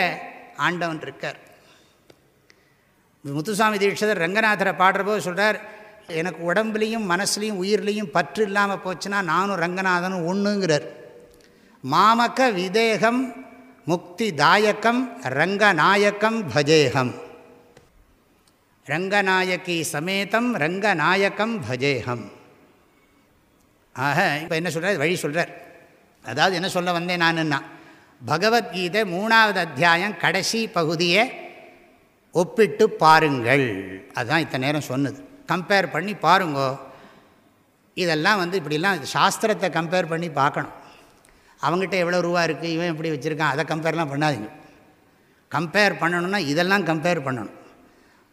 ஆண்டவன் இருக்கார். முத்துசாமி தீட்சிதர் ரங்கநாதரை பாடுறபோது சொல்கிறார் எனக்கு உடம்புலையும் மனசுலையும் உயிர்லேயும் பற்று இல்லாமல் போச்சுன்னா நானும் ரங்கநாதனும் ஒன்றுங்கிறார் மாமக விதேகம் முக்தி தாயக்கம் ரங்கநாயக்கம் பஜேகம். ரங்கநாயகி சமேதம் ரங்கநாயக்கம் பஜேகம். ஆக இப்போ என்ன சொல்கிறார் வழி சொல்கிறார் அதாவது என்ன சொல்ல வந்தேன் நானுன்னா பகவத்கீதை மூணாவது அத்தியாயம் கடைசி பகுதியை ஒப்பிட்டு பாருங்கள். அதுதான் இத்தனை நேரம் சொன்னது. கம்பேர் பண்ணி பாருங்கோ. இதெல்லாம் வந்து இப்படிலாம் சாஸ்திரத்தை கம்பேர் பண்ணி பார்க்கணும். அவங்ககிட்ட எவ்வளோ ரூபா இருக்குது இவன் எப்படி வச்சுருக்கான் அதை கம்பேர்லாம் பண்ணாதீங்க. கம்பேர் பண்ணணுன்னா இதெல்லாம் கம்பேர் பண்ணணும்.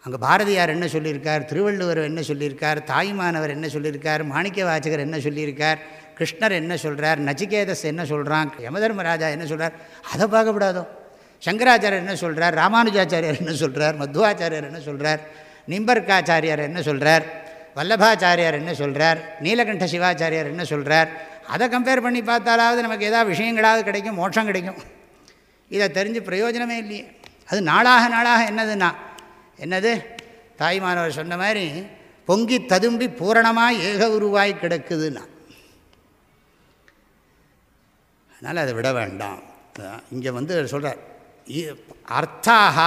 அங்கே பாரதியார் என்ன சொல்லியிருக்கார் திருவள்ளுவர் என்ன சொல்லியிருக்கார் தாய்மானவர் என்ன சொல்லியிருக்கார் மாணிக்க வாச்சகர் என்ன சொல்லியிருக்கார் கிருஷ்ணர் என்ன சொல்கிறார் நச்சிகேதஸ் என்ன சொல்கிறான் யமதர்மராஜா என்ன சொல்கிறார் அதை பார்க்கக்கூடாதோ சங்கராச்சாரியர் என்ன சொல்கிறார் ராமானுஜாச்சாரியர் என்ன சொல்கிறார் மத்வாச்சாரியர் என்ன சொல்கிறார் நிம்பர்காச்சாரியார் என்ன சொல்கிறார் வல்லபாச்சாரியார் என்ன சொல்கிறார் நீலகண்ட சிவாச்சாரியார் என்ன சொல்கிறார் அதை கம்பேர் பண்ணி பார்த்தாலாவது நமக்கு ஏதாவது விஷயங்களாவது கிடைக்கும் மோட்சம் கிடைக்கும். இதை தெரிஞ்சு பிரயோஜனமே இல்லையே. அது நாளாக நாளாக என்னதுன்னா என்னது? தாய்மானவர் சொன்ன மாதிரி பொங்கி ததும்பி பூரணமாக ஏக உருவாய் கிடக்குதுன்னா. அதனால் அதை விட வேண்டாம். இங்கே வந்து சொல்கிறார் அர்த்தாக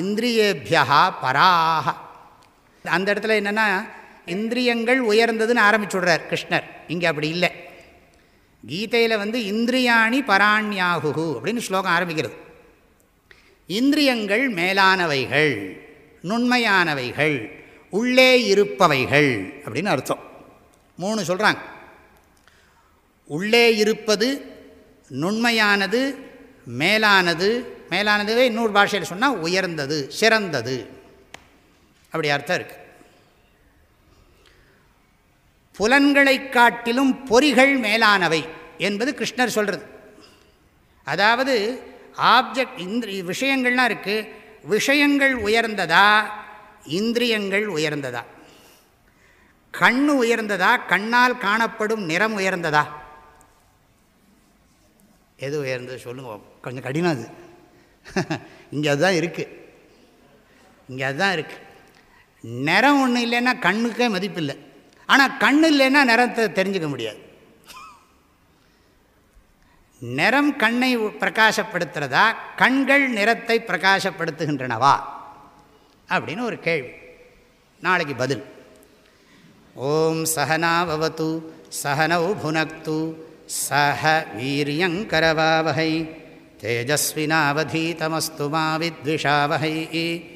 இந்திரியேபியா பராக அந்த இடத்துல என்னென்னா இந்திரியங்கள் உயர்ந்ததுன்னு ஆரம்பிச்சுடுறார் கிருஷ்ணர். இங்கே அப்படி இல்லை. கீதையில் வந்து இந்திரியாணி பராண்யாகு அப்படின்னு ஸ்லோகம் ஆரம்பிக்கிறது. இந்திரியங்கள் மேலானவைகள் நுண்மையானவைகள் உள்ளே இருப்பவைகள் அப்படின்னு அர்த்தம். மூணு சொல்கிறாங்க உள்ளே இருப்பது நுண்மையானது மேலானது மேலானதுவே இன்னொரு பாஷையில் சொன்னால் உயர்ந்தது சிறந்தது. அப்படி அர்த்தம் இருக்குது புலன்களை காட்டிலும் பொறிகள் மேலானவை என்பது கிருஷ்ணர் சொல்கிறது அதாவது ஆப்ஜெக்ட் இந்திரி விஷயங்கள்லாம் இருக்குது விஷயங்கள் உயர்ந்ததா? இந்திரியங்கள் உயர்ந்ததா? கண்ணு உயர்ந்ததா? கண்ணால் காணப்படும் நிறம் உயர்ந்ததா? எது உயர்ந்தது சொல்லுங்க கொஞ்சம் கடினம் அது. இங்கே அதுதான் இருக்குது இங்கே அதுதான் இருக்குது நிறம் ஒன்று இல்லைன்னா கண்ணுக்கே மதிப்பில்லை. ஆனால் கண் இல்லைன்னா நிறத்தை தெரிஞ்சுக்க முடியாது. நிறம் கண்ணை பிரகாசப்படுத்துகிறதா கண்கள் நிறத்தை பிரகாசப்படுத்துகின்றனவா? அப்படின்னு ஒரு கேள்வி. நாளைக்கு பதில். ஓம் சகனாவது சகனௌ புனக்து சஹ வீரியங்கரவாவகை தேஜஸ்வினாவதீதமஸ்து மா வித்விஷாவகை.